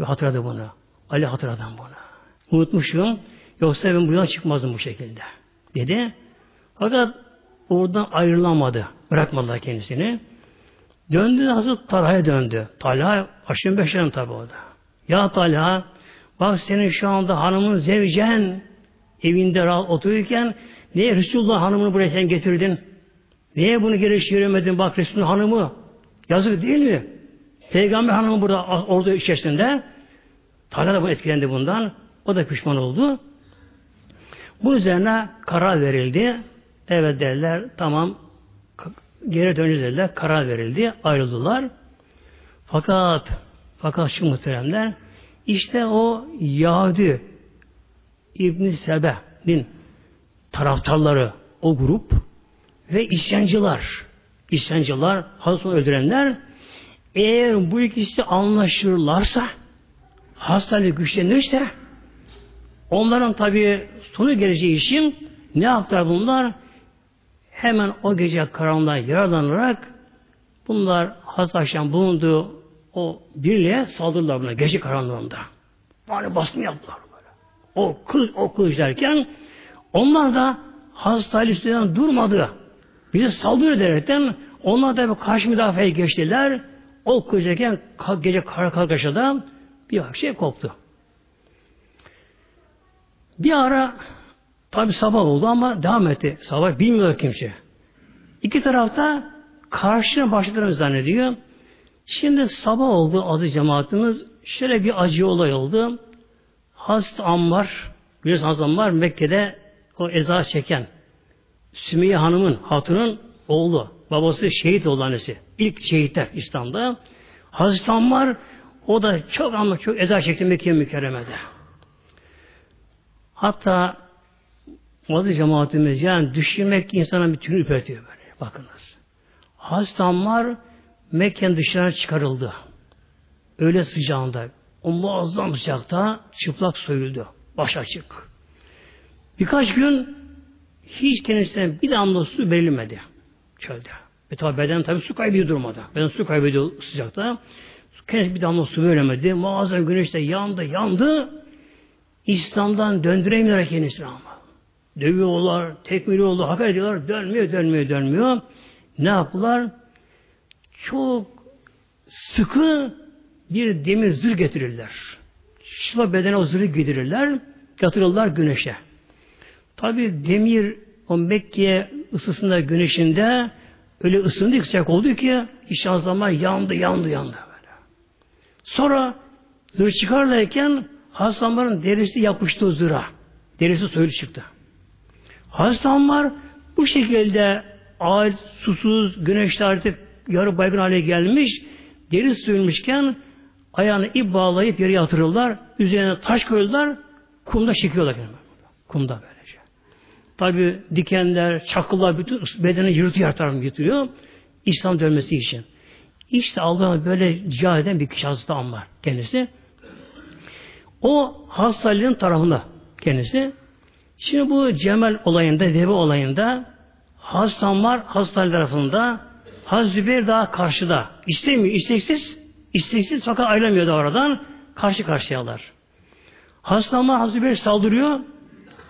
Ve hatırladı bunu. Ali hatırladı bunu. Unutmuşum. Yoksa ben buradan çıkmazdım bu şekilde. Dedi. Fakat oradan ayrılamadı. Bırakmadılar kendisini. Döndü Hazreti Talha'ya döndü. Talha aşın beş yaşında tabi orada. Ya Talha bak senin şu anda hanımın zevcen evinde rahat otururken niye Resulullah hanımını buraya sen getirdin? Niye bunu geri çevirmedin? Bak Resulullah hanımı. Yazık değil mi? Peygamber hanımı burada orada içerisinde. Talha da bu etkilendi bundan. O da pişman oldu. Bu üzerine karar verildi. Evet derler tamam geri döneceğiz dediler. Karar verildi. Ayrıldılar. Fakat fakat şu muhteremler işte o Yahudi İbn Sebe'nin taraftarları o grup ve isyancılar isyancılar Hazreti öldürenler eğer bu ikisi anlaşırlarsa hastalık güçlenirse onların tabi sonu geleceği için ne yaptılar bunlar? Hemen o gece karanlığa yararlanarak bunlar Hazreti bulunduğu o birliğe saldırdılar buna gece karanlığında. Yani baskın yaptılar böyle. O kız o kılıç derken onlar da Ali üstünden durmadı. Bize saldırıyor derekten onlar da karşı müdafaya geçtiler. O kılıçlarken gece kara kargaşada bir şey koptu. Bir ara tabi sabah oldu ama devam etti. Sabah bilmiyor kimse. İki tarafta karşına başladığını zannediyor. Şimdi sabah oldu azı cemaatimiz. Şöyle bir acı olay oldu. Hazreti Ammar, biliyorsunuz Hazreti Ammar Mekke'de o eza çeken Sümeyye Hanım'ın, hatunun oğlu. Babası şehit oldu annesi. İlk şehitler İslam'da. Hazreti Ammar o da çok ama çok eza çekti Mekke mükerremede. Hatta bazı cemaatimiz yani düşünmek insana bir türlü ürpertiyor böyle. Bakınız. Hazreti Ammar Mekke'nin dışına çıkarıldı. Öyle sıcağında. O muazzam sıcakta çıplak soyuldu. Baş açık. Birkaç gün hiç kendisine bir damla su verilmedi. Çölde. Ve tabi beden tabi su kaybediyor durmadan. Beden su kaybediyor sıcakta. Kendisi bir damla su veremedi. Muazzam güneşte yandı, yandı. İslam'dan döndüremiyorlar kendisini ama. Dövüyorlar, tekmiliyorlar, hakaret ediyorlar. Dönmüyor, dönmüyor, dönmüyor. Ne yaptılar? Çok sıkı bir demir zırh getirirler. Şıla bedene o zırhı giydirirler. Yatırırlar güneşe. Tabi demir o Mekke ısısında güneşinde öyle ısındı sıcak oldu ki işte zaman yandı yandı yandı böyle. Sonra zırh çıkarlarken Hasanların derisi yapıştı o zırha. Derisi soyulu çıktı. Hasan bu şekilde ağaç, susuz, güneşte artık yarı baygın hale gelmiş, deri suyulmuşken ayağını ip bağlayıp yere yatırırlar, üzerine taş koyuyorlar, kumda çekiyorlar. Kumda böylece. Tabi dikenler, çakıllar bütün bedeni yırtıyor tarafını getiriyor. İslam dönmesi için. İşte Allah'ın böyle cihad eden bir kişi Hazreti Ammar kendisi. O hastalığın tarafında kendisi. Şimdi bu Cemel olayında, deve olayında Hazreti Ammar hastane tarafında Hazreti Zübeyir daha karşıda. İstemiyor, isteksiz. isteksiz fakat ayrılamıyor da oradan. Karşı karşıyalar. Ammar Hazreti Zübeyir saldırıyor.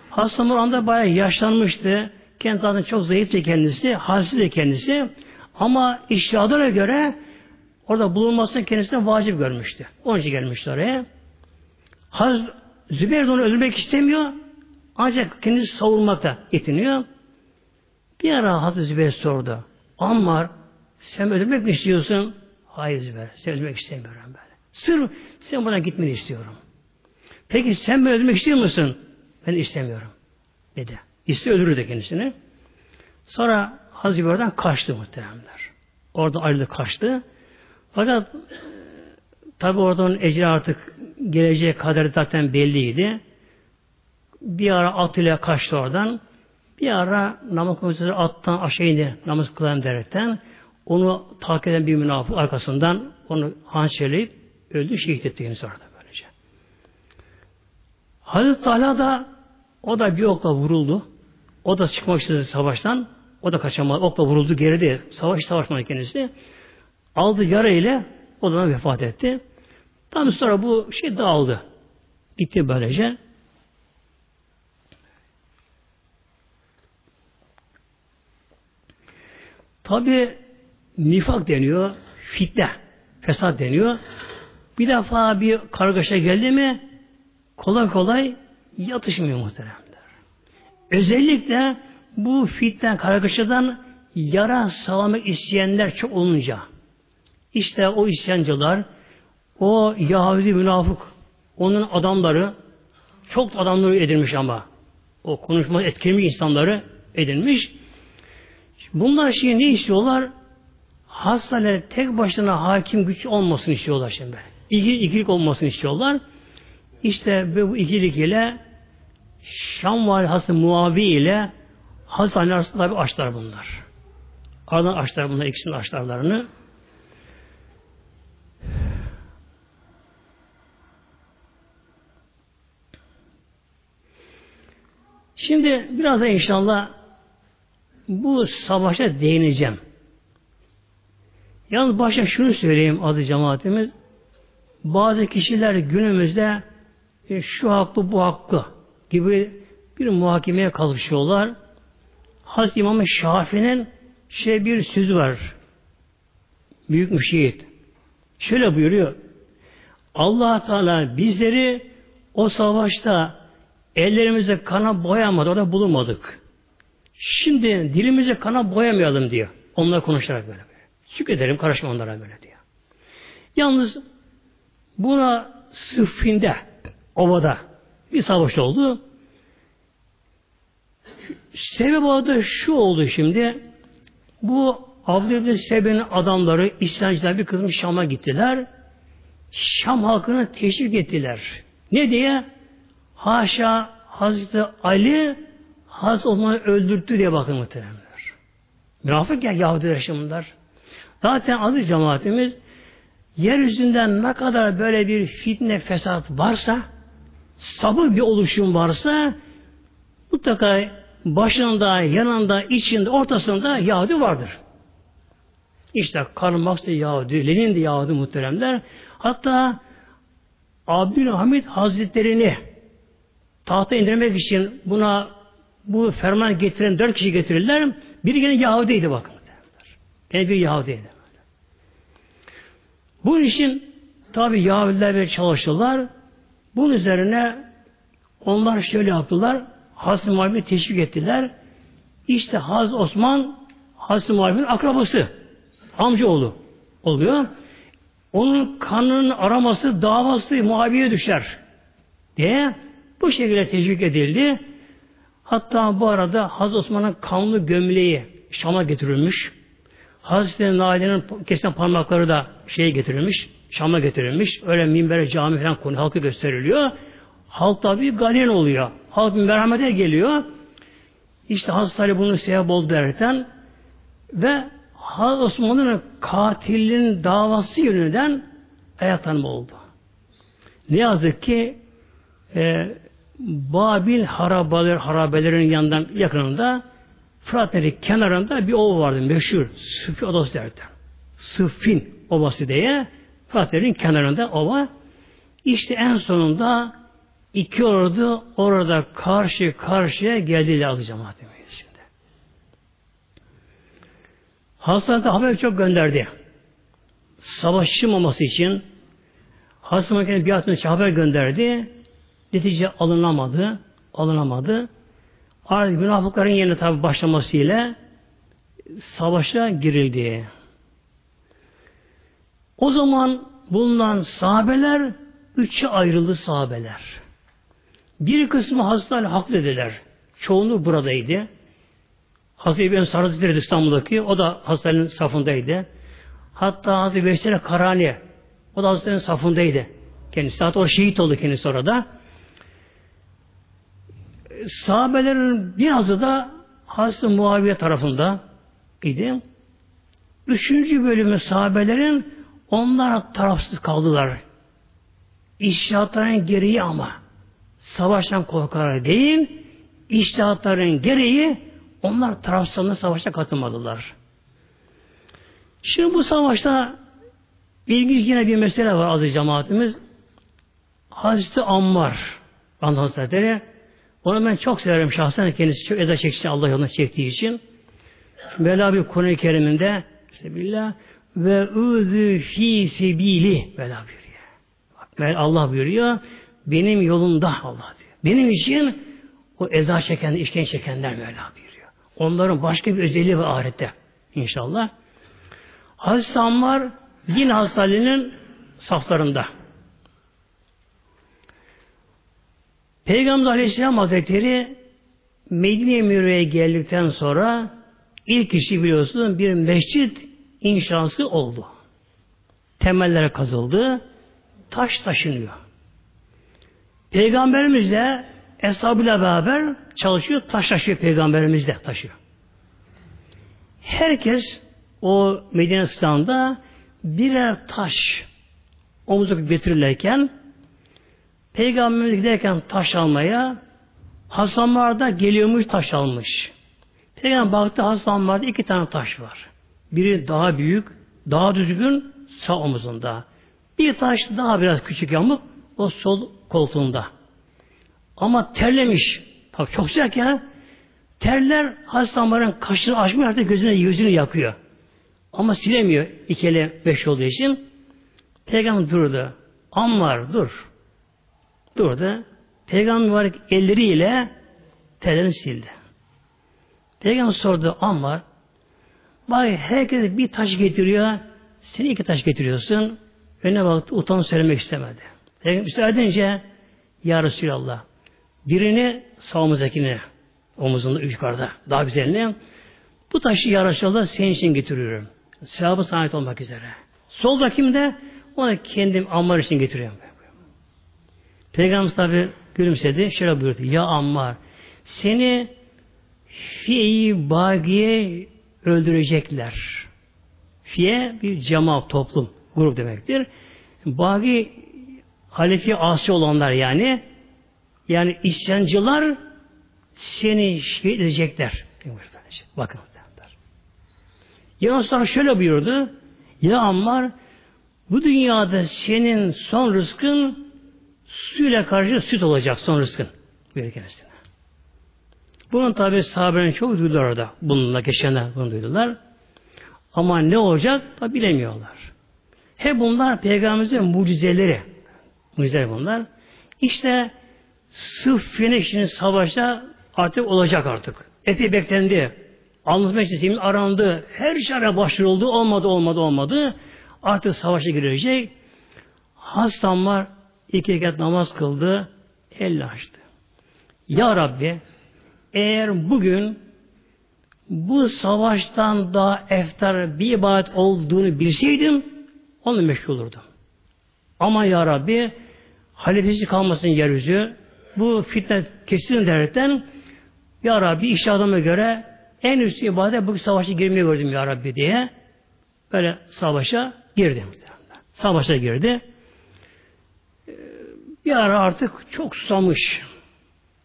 Ammar anda bayağı yaşlanmıştı. Kendi zaten çok zayıftı kendisi. Halsiz de kendisi. Ama iştihadına göre orada bulunmasını kendisine vacip görmüştü. Onun için gelmişti oraya. Hazreti Zübeyir de onu öldürmek istemiyor. Ancak kendisi savunmakta yetiniyor. Bir ara Hazreti Zübeyir sordu. Ammar sen öldürmek mi istiyorsun? Hayır Zübeyir. Sen öldürmek istemiyorum böyle. Sırf sen buna gitmeni istiyorum. Peki sen beni öldürmek istiyor musun? Ben istemiyorum. Dedi. İste öldürür de kendisini. Sonra Hazreti İbrahim'den kaçtı muhteremler. Orada ayrıldı kaçtı. Fakat tabi oradan ecri artık geleceği kaderi zaten belliydi. Bir ara at ile kaçtı oradan. Bir ara namaz kılmışları attan aşağı indi namaz kılan derekten. Onu takip eden bir münafık arkasından onu hançerleyip öldü şehit etti kendisi orada böylece. Hazreti Talha da o da bir okla vuruldu. O da çıkmak istedi savaştan. O da kaçamadı. Okla vuruldu geride. Savaş savaşmadı kendisi. Aldı yara ile o da vefat etti. Tam sonra bu şey dağıldı. Gitti böylece. Tabi nifak deniyor, fitne, fesat deniyor. Bir defa bir kargaşa geldi mi kolay kolay yatışmıyor muhteremler. Özellikle bu fitne kargaşadan yara sağlamak isteyenler çok olunca işte o isyancılar o Yahudi münafık onun adamları çok adamları edilmiş ama o konuşma etkilmiş insanları edilmiş. Bunlar şimdi ne istiyorlar? Hastane tek başına hakim güç olmasını istiyorlar şimdi. İki, ikilik olmasını istiyorlar. İşte bu ikilik ile Şam valihası Muavi ile Hazreti arasında bir açlar bunlar. Aradan açlar bunlar, ikisinin açlarlarını. Şimdi biraz da inşallah bu savaşa değineceğim. Yalnız başta şunu söyleyeyim adı cemaatimiz. Bazı kişiler günümüzde e, şu haklı bu hakkı gibi bir muhakemeye kalkışıyorlar. Hazreti İmam Şafii'nin şey bir sözü var. Büyük müşehit. Şöyle buyuruyor. allah Teala bizleri o savaşta ellerimize kana boyamadı, orada bulunmadık. Şimdi dilimize kana boyamayalım diyor. Onlar konuşarak böyle. Şükrederim karışma onlara böyle diyor. Yalnız buna sıffinde, ovada bir savaş oldu. Sebep orada şu oldu şimdi. Bu Abdülhamid Sebe'nin adamları İslamcılar bir kısmı Şam'a gittiler. Şam halkını teşvik ettiler. Ne diye? Haşa Hazreti Ali Hazreti Osman'ı öldürttü diye bakın muhteremler. Münafık ya Yahudi yaşamınlar. Zaten adı cemaatimiz yeryüzünden ne kadar böyle bir fitne fesat varsa sabır bir oluşum varsa mutlaka başında, yanında, içinde, ortasında Yahudi vardır. İşte Karl Marx Yahudi, Lenin de Yahudi muhteremler. Hatta Abdülhamid Hazretlerini tahta indirmek için buna bu ferman getiren dört kişi getirirler. Biri gene Yahudiydi bakın. Gene bir Yahudiydi. Bu işin tabi Yahudiler ve çalışırlar. Bunun üzerine onlar şöyle yaptılar. Hazreti Muhammed'i teşvik ettiler. İşte Haz Osman Hazreti Muhammed'in akrabası. Amcaoğlu oluyor. Onun kanının araması, davası Muaviye düşer. diye bu şekilde teşvik edildi. Hatta bu arada Hazreti Osman'ın kanlı gömleği Şam'a getirilmiş. Hazreti Naile'nin kesen parmakları da şeye getirilmiş. Şam'a getirilmiş. Öyle minbere cami falan konu halkı gösteriliyor. Halk tabi galen oluyor. Halk merhamete geliyor. İşte Hazreti Ali bunun sebep oldu derken ve Hazreti Osman'ın katilinin davası yönünden ayaklanma oldu. Ne yazık ki e, Babil harabeler, harabelerin yanından yakınında Fırat Nehri kenarında bir ova vardı meşhur. Sıffi odası derdi. Sıffin obası diye Fırat Nehri'nin kenarında ova. İşte en sonunda iki ordu orada karşı karşıya geldi azı cemaatimiz şimdi. Hastanede haber çok gönderdi. Savaşçımaması için Hastanede bir atmış haber gönderdi. Netice alınamadı. Alınamadı. Artık münafıkların yerine tabi başlamasıyla savaşa girildi. O zaman bulunan sahabeler üçe ayrıldı sahabeler. Bir kısmı Hazreti haklı dediler. Çoğunluk buradaydı. Hazreti İbrahim Sarıcı'dır İstanbul'daki. O da hastanenin safındaydı. Hatta Hazreti Veysel Karani o da Hazretleri'nin safındaydı. Kendisi. Hatta o şehit oldu kendisi orada. Sahabelerin birazı da Hazreti Muaviye tarafında idi. Üçüncü bölümü sahabelerin onlar tarafsız kaldılar. İştihatların gereği ama savaştan korkarak değil, iştihatların gereği onlar tarafsızlığında savaşa katılmadılar. Şimdi bu savaşta ilginç yine bir mesele var aziz cemaatimiz. Hazreti Ammar Hazretleri onu ben çok severim şahsen kendisi çok eza çekişti Allah yoluna çektiği için. Mevla bir Kur'an-ı Kerim'inde Bismillah ve üzü fi sebili Mevla buyuruyor. Allah buyuruyor benim yolunda Allah diyor. Benim için o eza çeken, işkence çekenler Mevla buyuruyor. Onların başka bir özelliği var ahirette inşallah. Hazreti Ammar din hastanenin saflarında. Peygamber Aleyhisselam Hazretleri Medine-i Mürre'ye geldikten sonra ilk işi biliyorsunuz bir mescit inşası oldu. Temellere kazıldı. Taş taşınıyor. Peygamberimiz de eshabıyla beraber çalışıyor. Taş taşıyor Peygamberimiz de taşıyor. Herkes o Medine Sınav'da birer taş omuza getirirlerken Peygamberimiz giderken taş almaya Hasan da geliyormuş taş almış. Peygamber baktı Hasan iki tane taş var. Biri daha büyük, daha düzgün sağ omuzunda. Bir taş daha biraz küçük yamuk o sol koltuğunda. Ama terlemiş. Tabii çok sıcak ya. Terler Hasan kaşını açmıyor artık gözüne yüzünü yakıyor. Ama silemiyor iki ele beş olduğu için. Peygamber durdu. Ammar dur. Durdu. Peygamber var elleriyle terlerini sildi. Peygamber sordu Ammar Bak herkes bir taş getiriyor. Sen iki taş getiriyorsun. Önüne baktı utan söylemek istemedi. Peygamber müsaade edince Ya Resulallah birini sağımızdakine omuzunda yukarıda daha güzelini bu taşı Ya Resulallah senin için getiriyorum. Sevabı sana olmak üzere. Soldakini de onu kendim Ammar için getiriyorum. Peygamber tabi gülümsedi. Şöyle buyurdu. Ya Ammar seni fi'yi bagiye öldürecekler. Fiye bir cemaat, toplum, grup demektir. Bagi halifi asi olanlar yani yani isyancılar seni şehit edecekler. Bakın. Ya sonra şöyle buyurdu. Ya Ammar bu dünyada senin son rızkın suyla karşı süt olacak son rızkın. Böyle kendisine. Bunun tabi sahabenin çok duydular orada. Bununla geçenler bunu duydular. Ama ne olacak da bilemiyorlar. Hep bunlar peygamberimizin mucizeleri. Mucizeler bunlar. İşte Sıffine için savaşta artık olacak artık. Epey beklendi. Anlatmak için arandı. Her şeye başvuruldu. Olmadı, olmadı, olmadı. Artık savaşa girecek. Hastam var. İki rekat namaz kıldı. Elle açtı. Ya Rabbi eğer bugün bu savaştan daha eftar bir ibadet olduğunu bilseydim onu meşgul olurdum. Ama Ya Rabbi halifesi kalmasın yeryüzü bu fitne kesin derken Ya Rabbi işadama göre en üst ibadet bu savaşa girmeyi gördüm Ya Rabbi diye böyle savaşa girdi. Savaşa girdi. Bir ara artık çok susamış.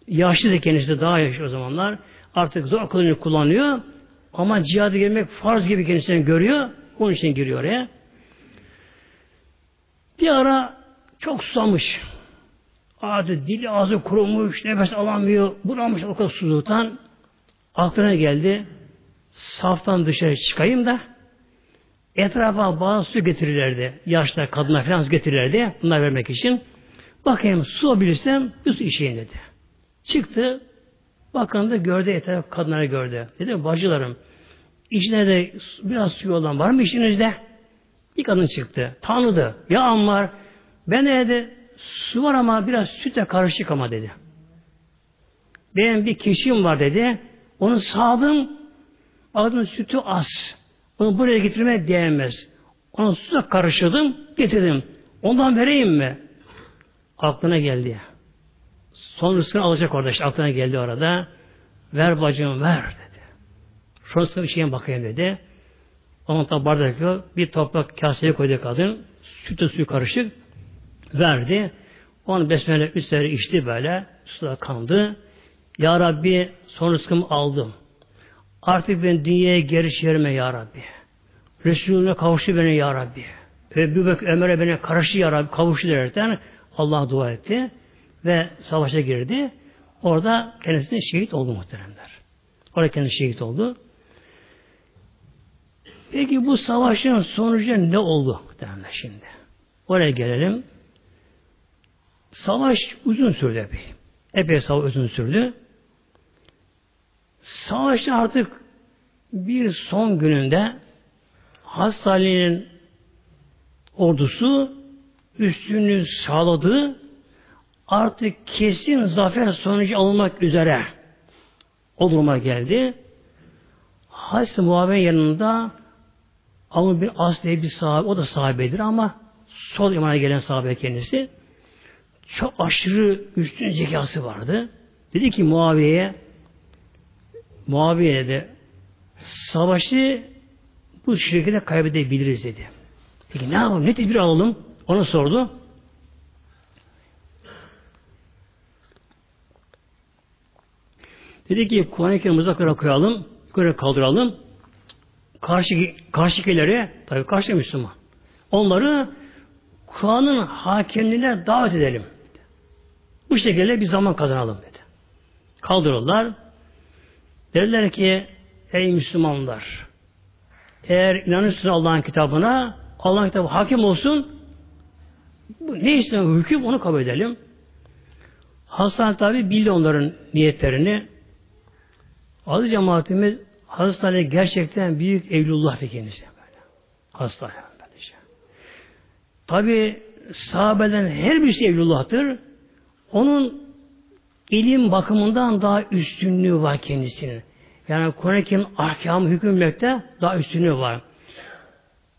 Yaşlı da kendisi daha yaşlı o zamanlar. Artık zor kılını kullanıyor. Ama cihada girmek farz gibi kendisini görüyor. Onun için giriyor oraya. Bir ara çok susamış. Adı dili ağzı kurumuş, nefes alamıyor, bunamış o kadar susuzluktan. Aklına geldi. Saftan dışarı çıkayım da etrafa bazı su getirirlerdi. Yaşlar, kadınlar falan getirirlerdi. Bunlar vermek için. Bakayım su olabilirsem bir su içeyim dedi. Çıktı. Bakın da gördü etrafı kadınları gördü. Dedi bacılarım içine de biraz suyu olan var mı işinizde? Bir kadın çıktı. Tanıdı. Ya Ammar ben dedi su var ama biraz sütle karışık ama dedi. Benim bir kişim var dedi. Onu sağdım Adın sütü az. Onu buraya getirmeye değmez. Onu suya karıştırdım, getirdim. Ondan vereyim mi? Aklına geldi. Sonrasını alacak orada işte aklına geldi orada. Ver bacım ver dedi. Sonrasında bir şeye bakayım dedi. Onun tabi bardak. Bir toprak kaseye koydu kadın. Sütü suyu karışık. Verdi. Onu besmele üstleri içti böyle. Suda kandı. Ya Rabbi son rızkımı aldım. Artık ben dünyaya geri çevirme Ya Rabbi. Resulüne kavuştu beni Ya Rabbi. Ebu Ömer'e beni karıştı Ya Rabbi kavuştu derken Allah dua etti ve savaşa girdi. Orada kendisine şehit oldu muhteremler. Orada kendisi şehit oldu. Peki bu savaşın sonucu ne oldu muhteremler şimdi? Oraya gelelim. Savaş uzun sürdü epey. Epey savaş uzun sürdü. Savaşın artık bir son gününde Hastanenin ordusu üstünlüğü sağladı. Artık kesin zafer sonucu alınmak üzere o duruma geldi. Hazreti Muhabbe'nin yanında Amr bin As diye bir sahabe, o da sahabedir ama sol imana gelen sahabe kendisi. Çok aşırı üstün zekası vardı. Dedi ki Muaviye'ye Muaviye de savaşı bu şekilde kaybedebiliriz dedi. Peki ne yapalım? Ne tedbir alalım? Onu sordu. Dedi ki Kur'an-ı Kerim'i koyalım, yukarı kaldıralım. Karşı, karşıkileri, tabii karşı Müslüman. Onları Kur'an'ın hakemliğine davet edelim. Bu şekilde bir zaman kazanalım dedi. Kaldırırlar. Dediler ki ey Müslümanlar eğer inanırsınız Allah'ın kitabına Allah'ın kitabı hakim olsun bu ne istiyor hüküm onu kabul edelim. Hasan tabi bildi onların niyetlerini. Aziz cemaatimiz Hazreti gerçekten büyük evlullah kendisi böyle. Hastane. Tabi sahabeden her birisi evlullah'tır. Onun ilim bakımından daha üstünlüğü var kendisinin. Yani Kur'an-ı Kerim ahkamı hükümlekte daha üstünlüğü var.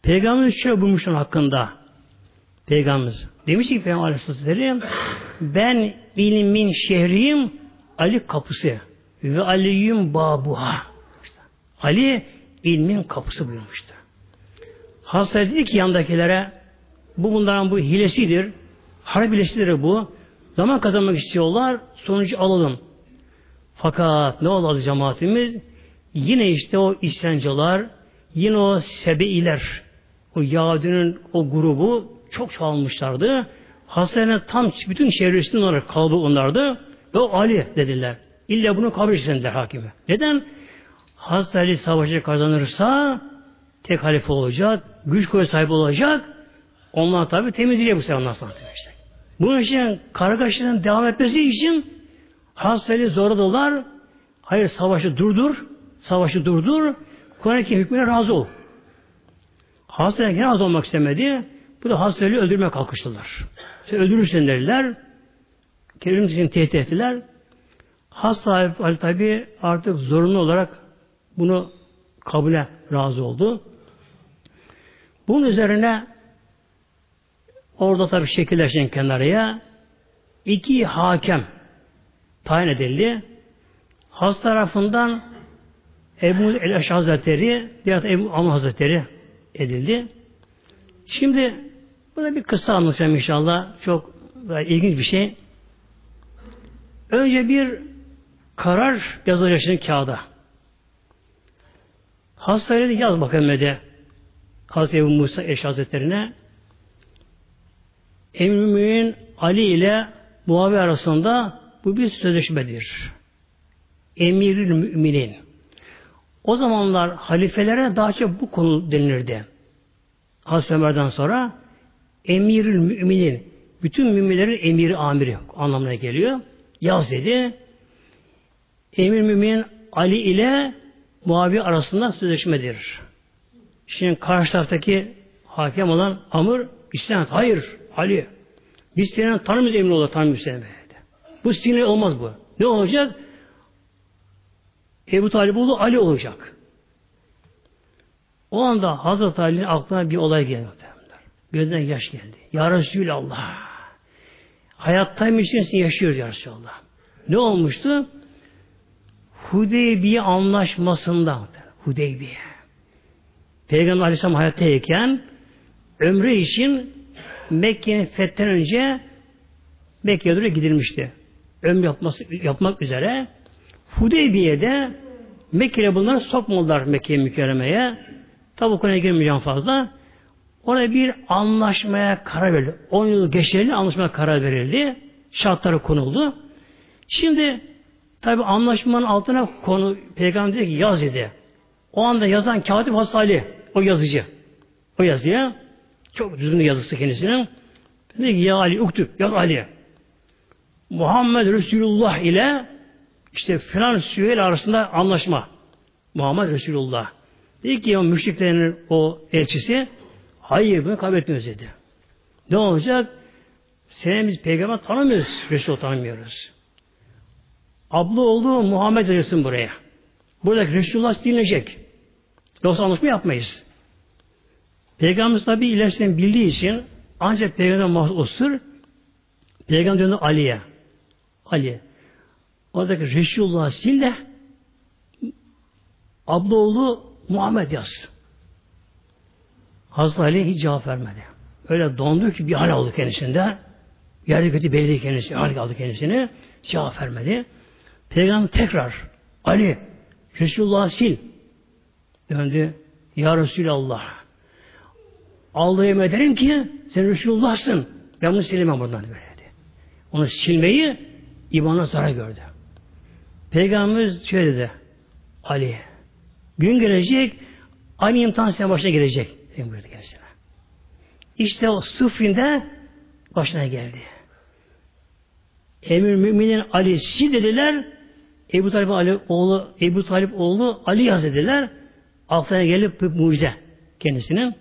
Peygamberimiz şöyle bulmuş hakkında. Peygamberimiz. Demiş ki Peygamber Aleyhisselam ben ilmin şehriyim Ali kapısı ve Ali'yüm babuha. İşte, Ali ilmin kapısı buyurmuştu. Hasta dedi ki yandakilere bu bunların bu hilesidir. Harp hilesidir bu. Zaman kazanmak istiyorlar. Sonucu alalım. Fakat ne oldu cemaatimiz? Yine işte o isyancılar, yine o Sebeiler, o Yahudi'nin o grubu çok çoğalmışlardı. Hastanenin tam bütün çevresinde olarak kaldı onlardı. Ve Ali dediler. İlla bunu kabul etsinler hakime. Neden? Hazreti Ali savaşı kazanırsa tek halife olacak, güç kuvvet sahibi olacak. Onlar tabi temizleyecek bu sefer ondan sonra. Bunun için kargaşanın devam etmesi için Hazreti zorladılar. Hayır savaşı durdur. Savaşı durdur. Kur'an-ı hükmüne razı ol. Hazreti yine razı olmak istemedi. Bu da Hazreti öldürmeye kalkıştılar. Sen öldürürsün dediler. Kerim için tehdit ettiler. Hazreti Ali tabi artık zorunlu olarak bunu kabule razı oldu. Bunun üzerine orada tabi şekilleşen kenarıya iki hakem tayin edildi. Has tarafından Ebu El-Eş Hazretleri, diğer Ebu Amr Hazretleri edildi. Şimdi burada bir kısa anlatacağım inşallah. Çok ilginç bir şey. Önce bir karar yazılacak şimdi kağıda. Hastaneleri yaz bakalım de Hazreti Ebu Musa Eş Hazretlerine Emrin Ali ile Muaviye arasında bu bir sözleşmedir. Emirül müminin. O zamanlar halifelere daha çok bu konu denilirdi. Hazreti Ömer'den sonra emirül müminin. Bütün müminlerin emiri amiri anlamına geliyor. Yaz dedi. Emir mümin Ali ile Muaviye arasında sözleşmedir. Şimdi karşı taraftaki hakem olan Amr İslam hayır Ali. Biz senin tanımız emri olur tanımız seni. Bu sinir olmaz bu. Ne olacak? Ebu Talib oğlu Ali olacak. O anda Hazreti Ali'nin aklına bir olay geldi. Gözden yaş geldi. Ya Resulallah. Hayattaymışsın yaşıyor ya Resulallah. Ne olmuştu? Hudeybiye anlaşmasında Hudeybiye. Peygamber Aleyhisselam hayattayken ömrü için Mekke'nin fetten önce Mekke'ye doğru gidilmişti. Ömrü yapması, yapmak üzere Hudeybiye'de Mekke'ye bunları sokmadılar Mekke'ye mükerremeye. Tabi konuya girmeyeceğim fazla. Oraya bir anlaşmaya karar verildi. 10 yıl geçerli anlaşmaya karar verildi. Şartları konuldu. Şimdi tabi anlaşmanın altına konu peygamber dedi ki yaz dedi. O anda yazan katip Hasali o yazıcı. O yazıya çok düzgün yazısı kendisinin. Dedi ki ya Ali uktub ya Ali Muhammed Resulullah ile işte filan Süheyl arasında anlaşma. Muhammed Resulullah. Dedi ki ya müşriklerin o elçisi hayır bunu kabul etmiyoruz dedi. Ne olacak? Sen biz peygamber tanımıyoruz. Resul tanımıyoruz. Abla oldu Muhammed resim buraya. Buradaki Resulullah dinleyecek. Yoksa anlaşma yapmayız. Peygamberimiz tabi ilerisinden bildiği için ancak peygamber mahsustur. Peygamber döndü Ali'ye. Ali. Oradaki Resulullah sil de abla oğlu Muhammed yaz. Hazreti Ali hiç cevap vermedi. Öyle dondu ki bir hal oldu kendisinde. Yerde kötü belli kendisi. Hal aldı kendisini. Cevap vermedi. Peygamber tekrar Ali Resulullah sil. Döndü. Ya Resulallah. Allah'a yemin ederim ki sen Resulullah'sın. Ben bunu silemem buradan dedi. Onu silmeyi imana zarar gördü. Peygamberimiz şöyle dedi. Ali gün gelecek aynı imtihan senin başına gelecek. Buyurdu kendisine. İşte o sıfrinde başına geldi. Emir müminin Ali sil dediler. Ebu Talip Ali oğlu Ebu Talip oğlu Ali yaz dediler. Aklına gelip bir mucize kendisinin.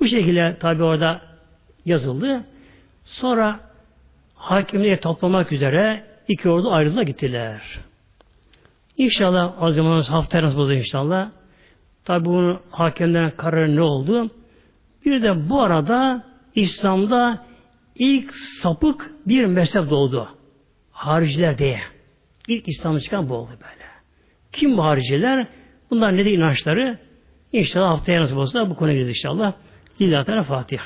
Bu şekilde tabi orada yazıldı. Sonra hakimliğe toplamak üzere iki ordu ayrılığına gittiler. İnşallah o zaman haftaya nasıl inşallah. Tabi bunun hakemlerin kararı ne oldu? Bir de bu arada İslam'da ilk sapık bir mezhep doğdu. Hariciler diye. İlk İslam'da çıkan bu oldu böyle. Kim bu hariciler? Bunlar ne de inançları? İnşallah haftaya nasıl olsa bu konuya gireceğiz inşallah. Lillahi Teala Fatiha.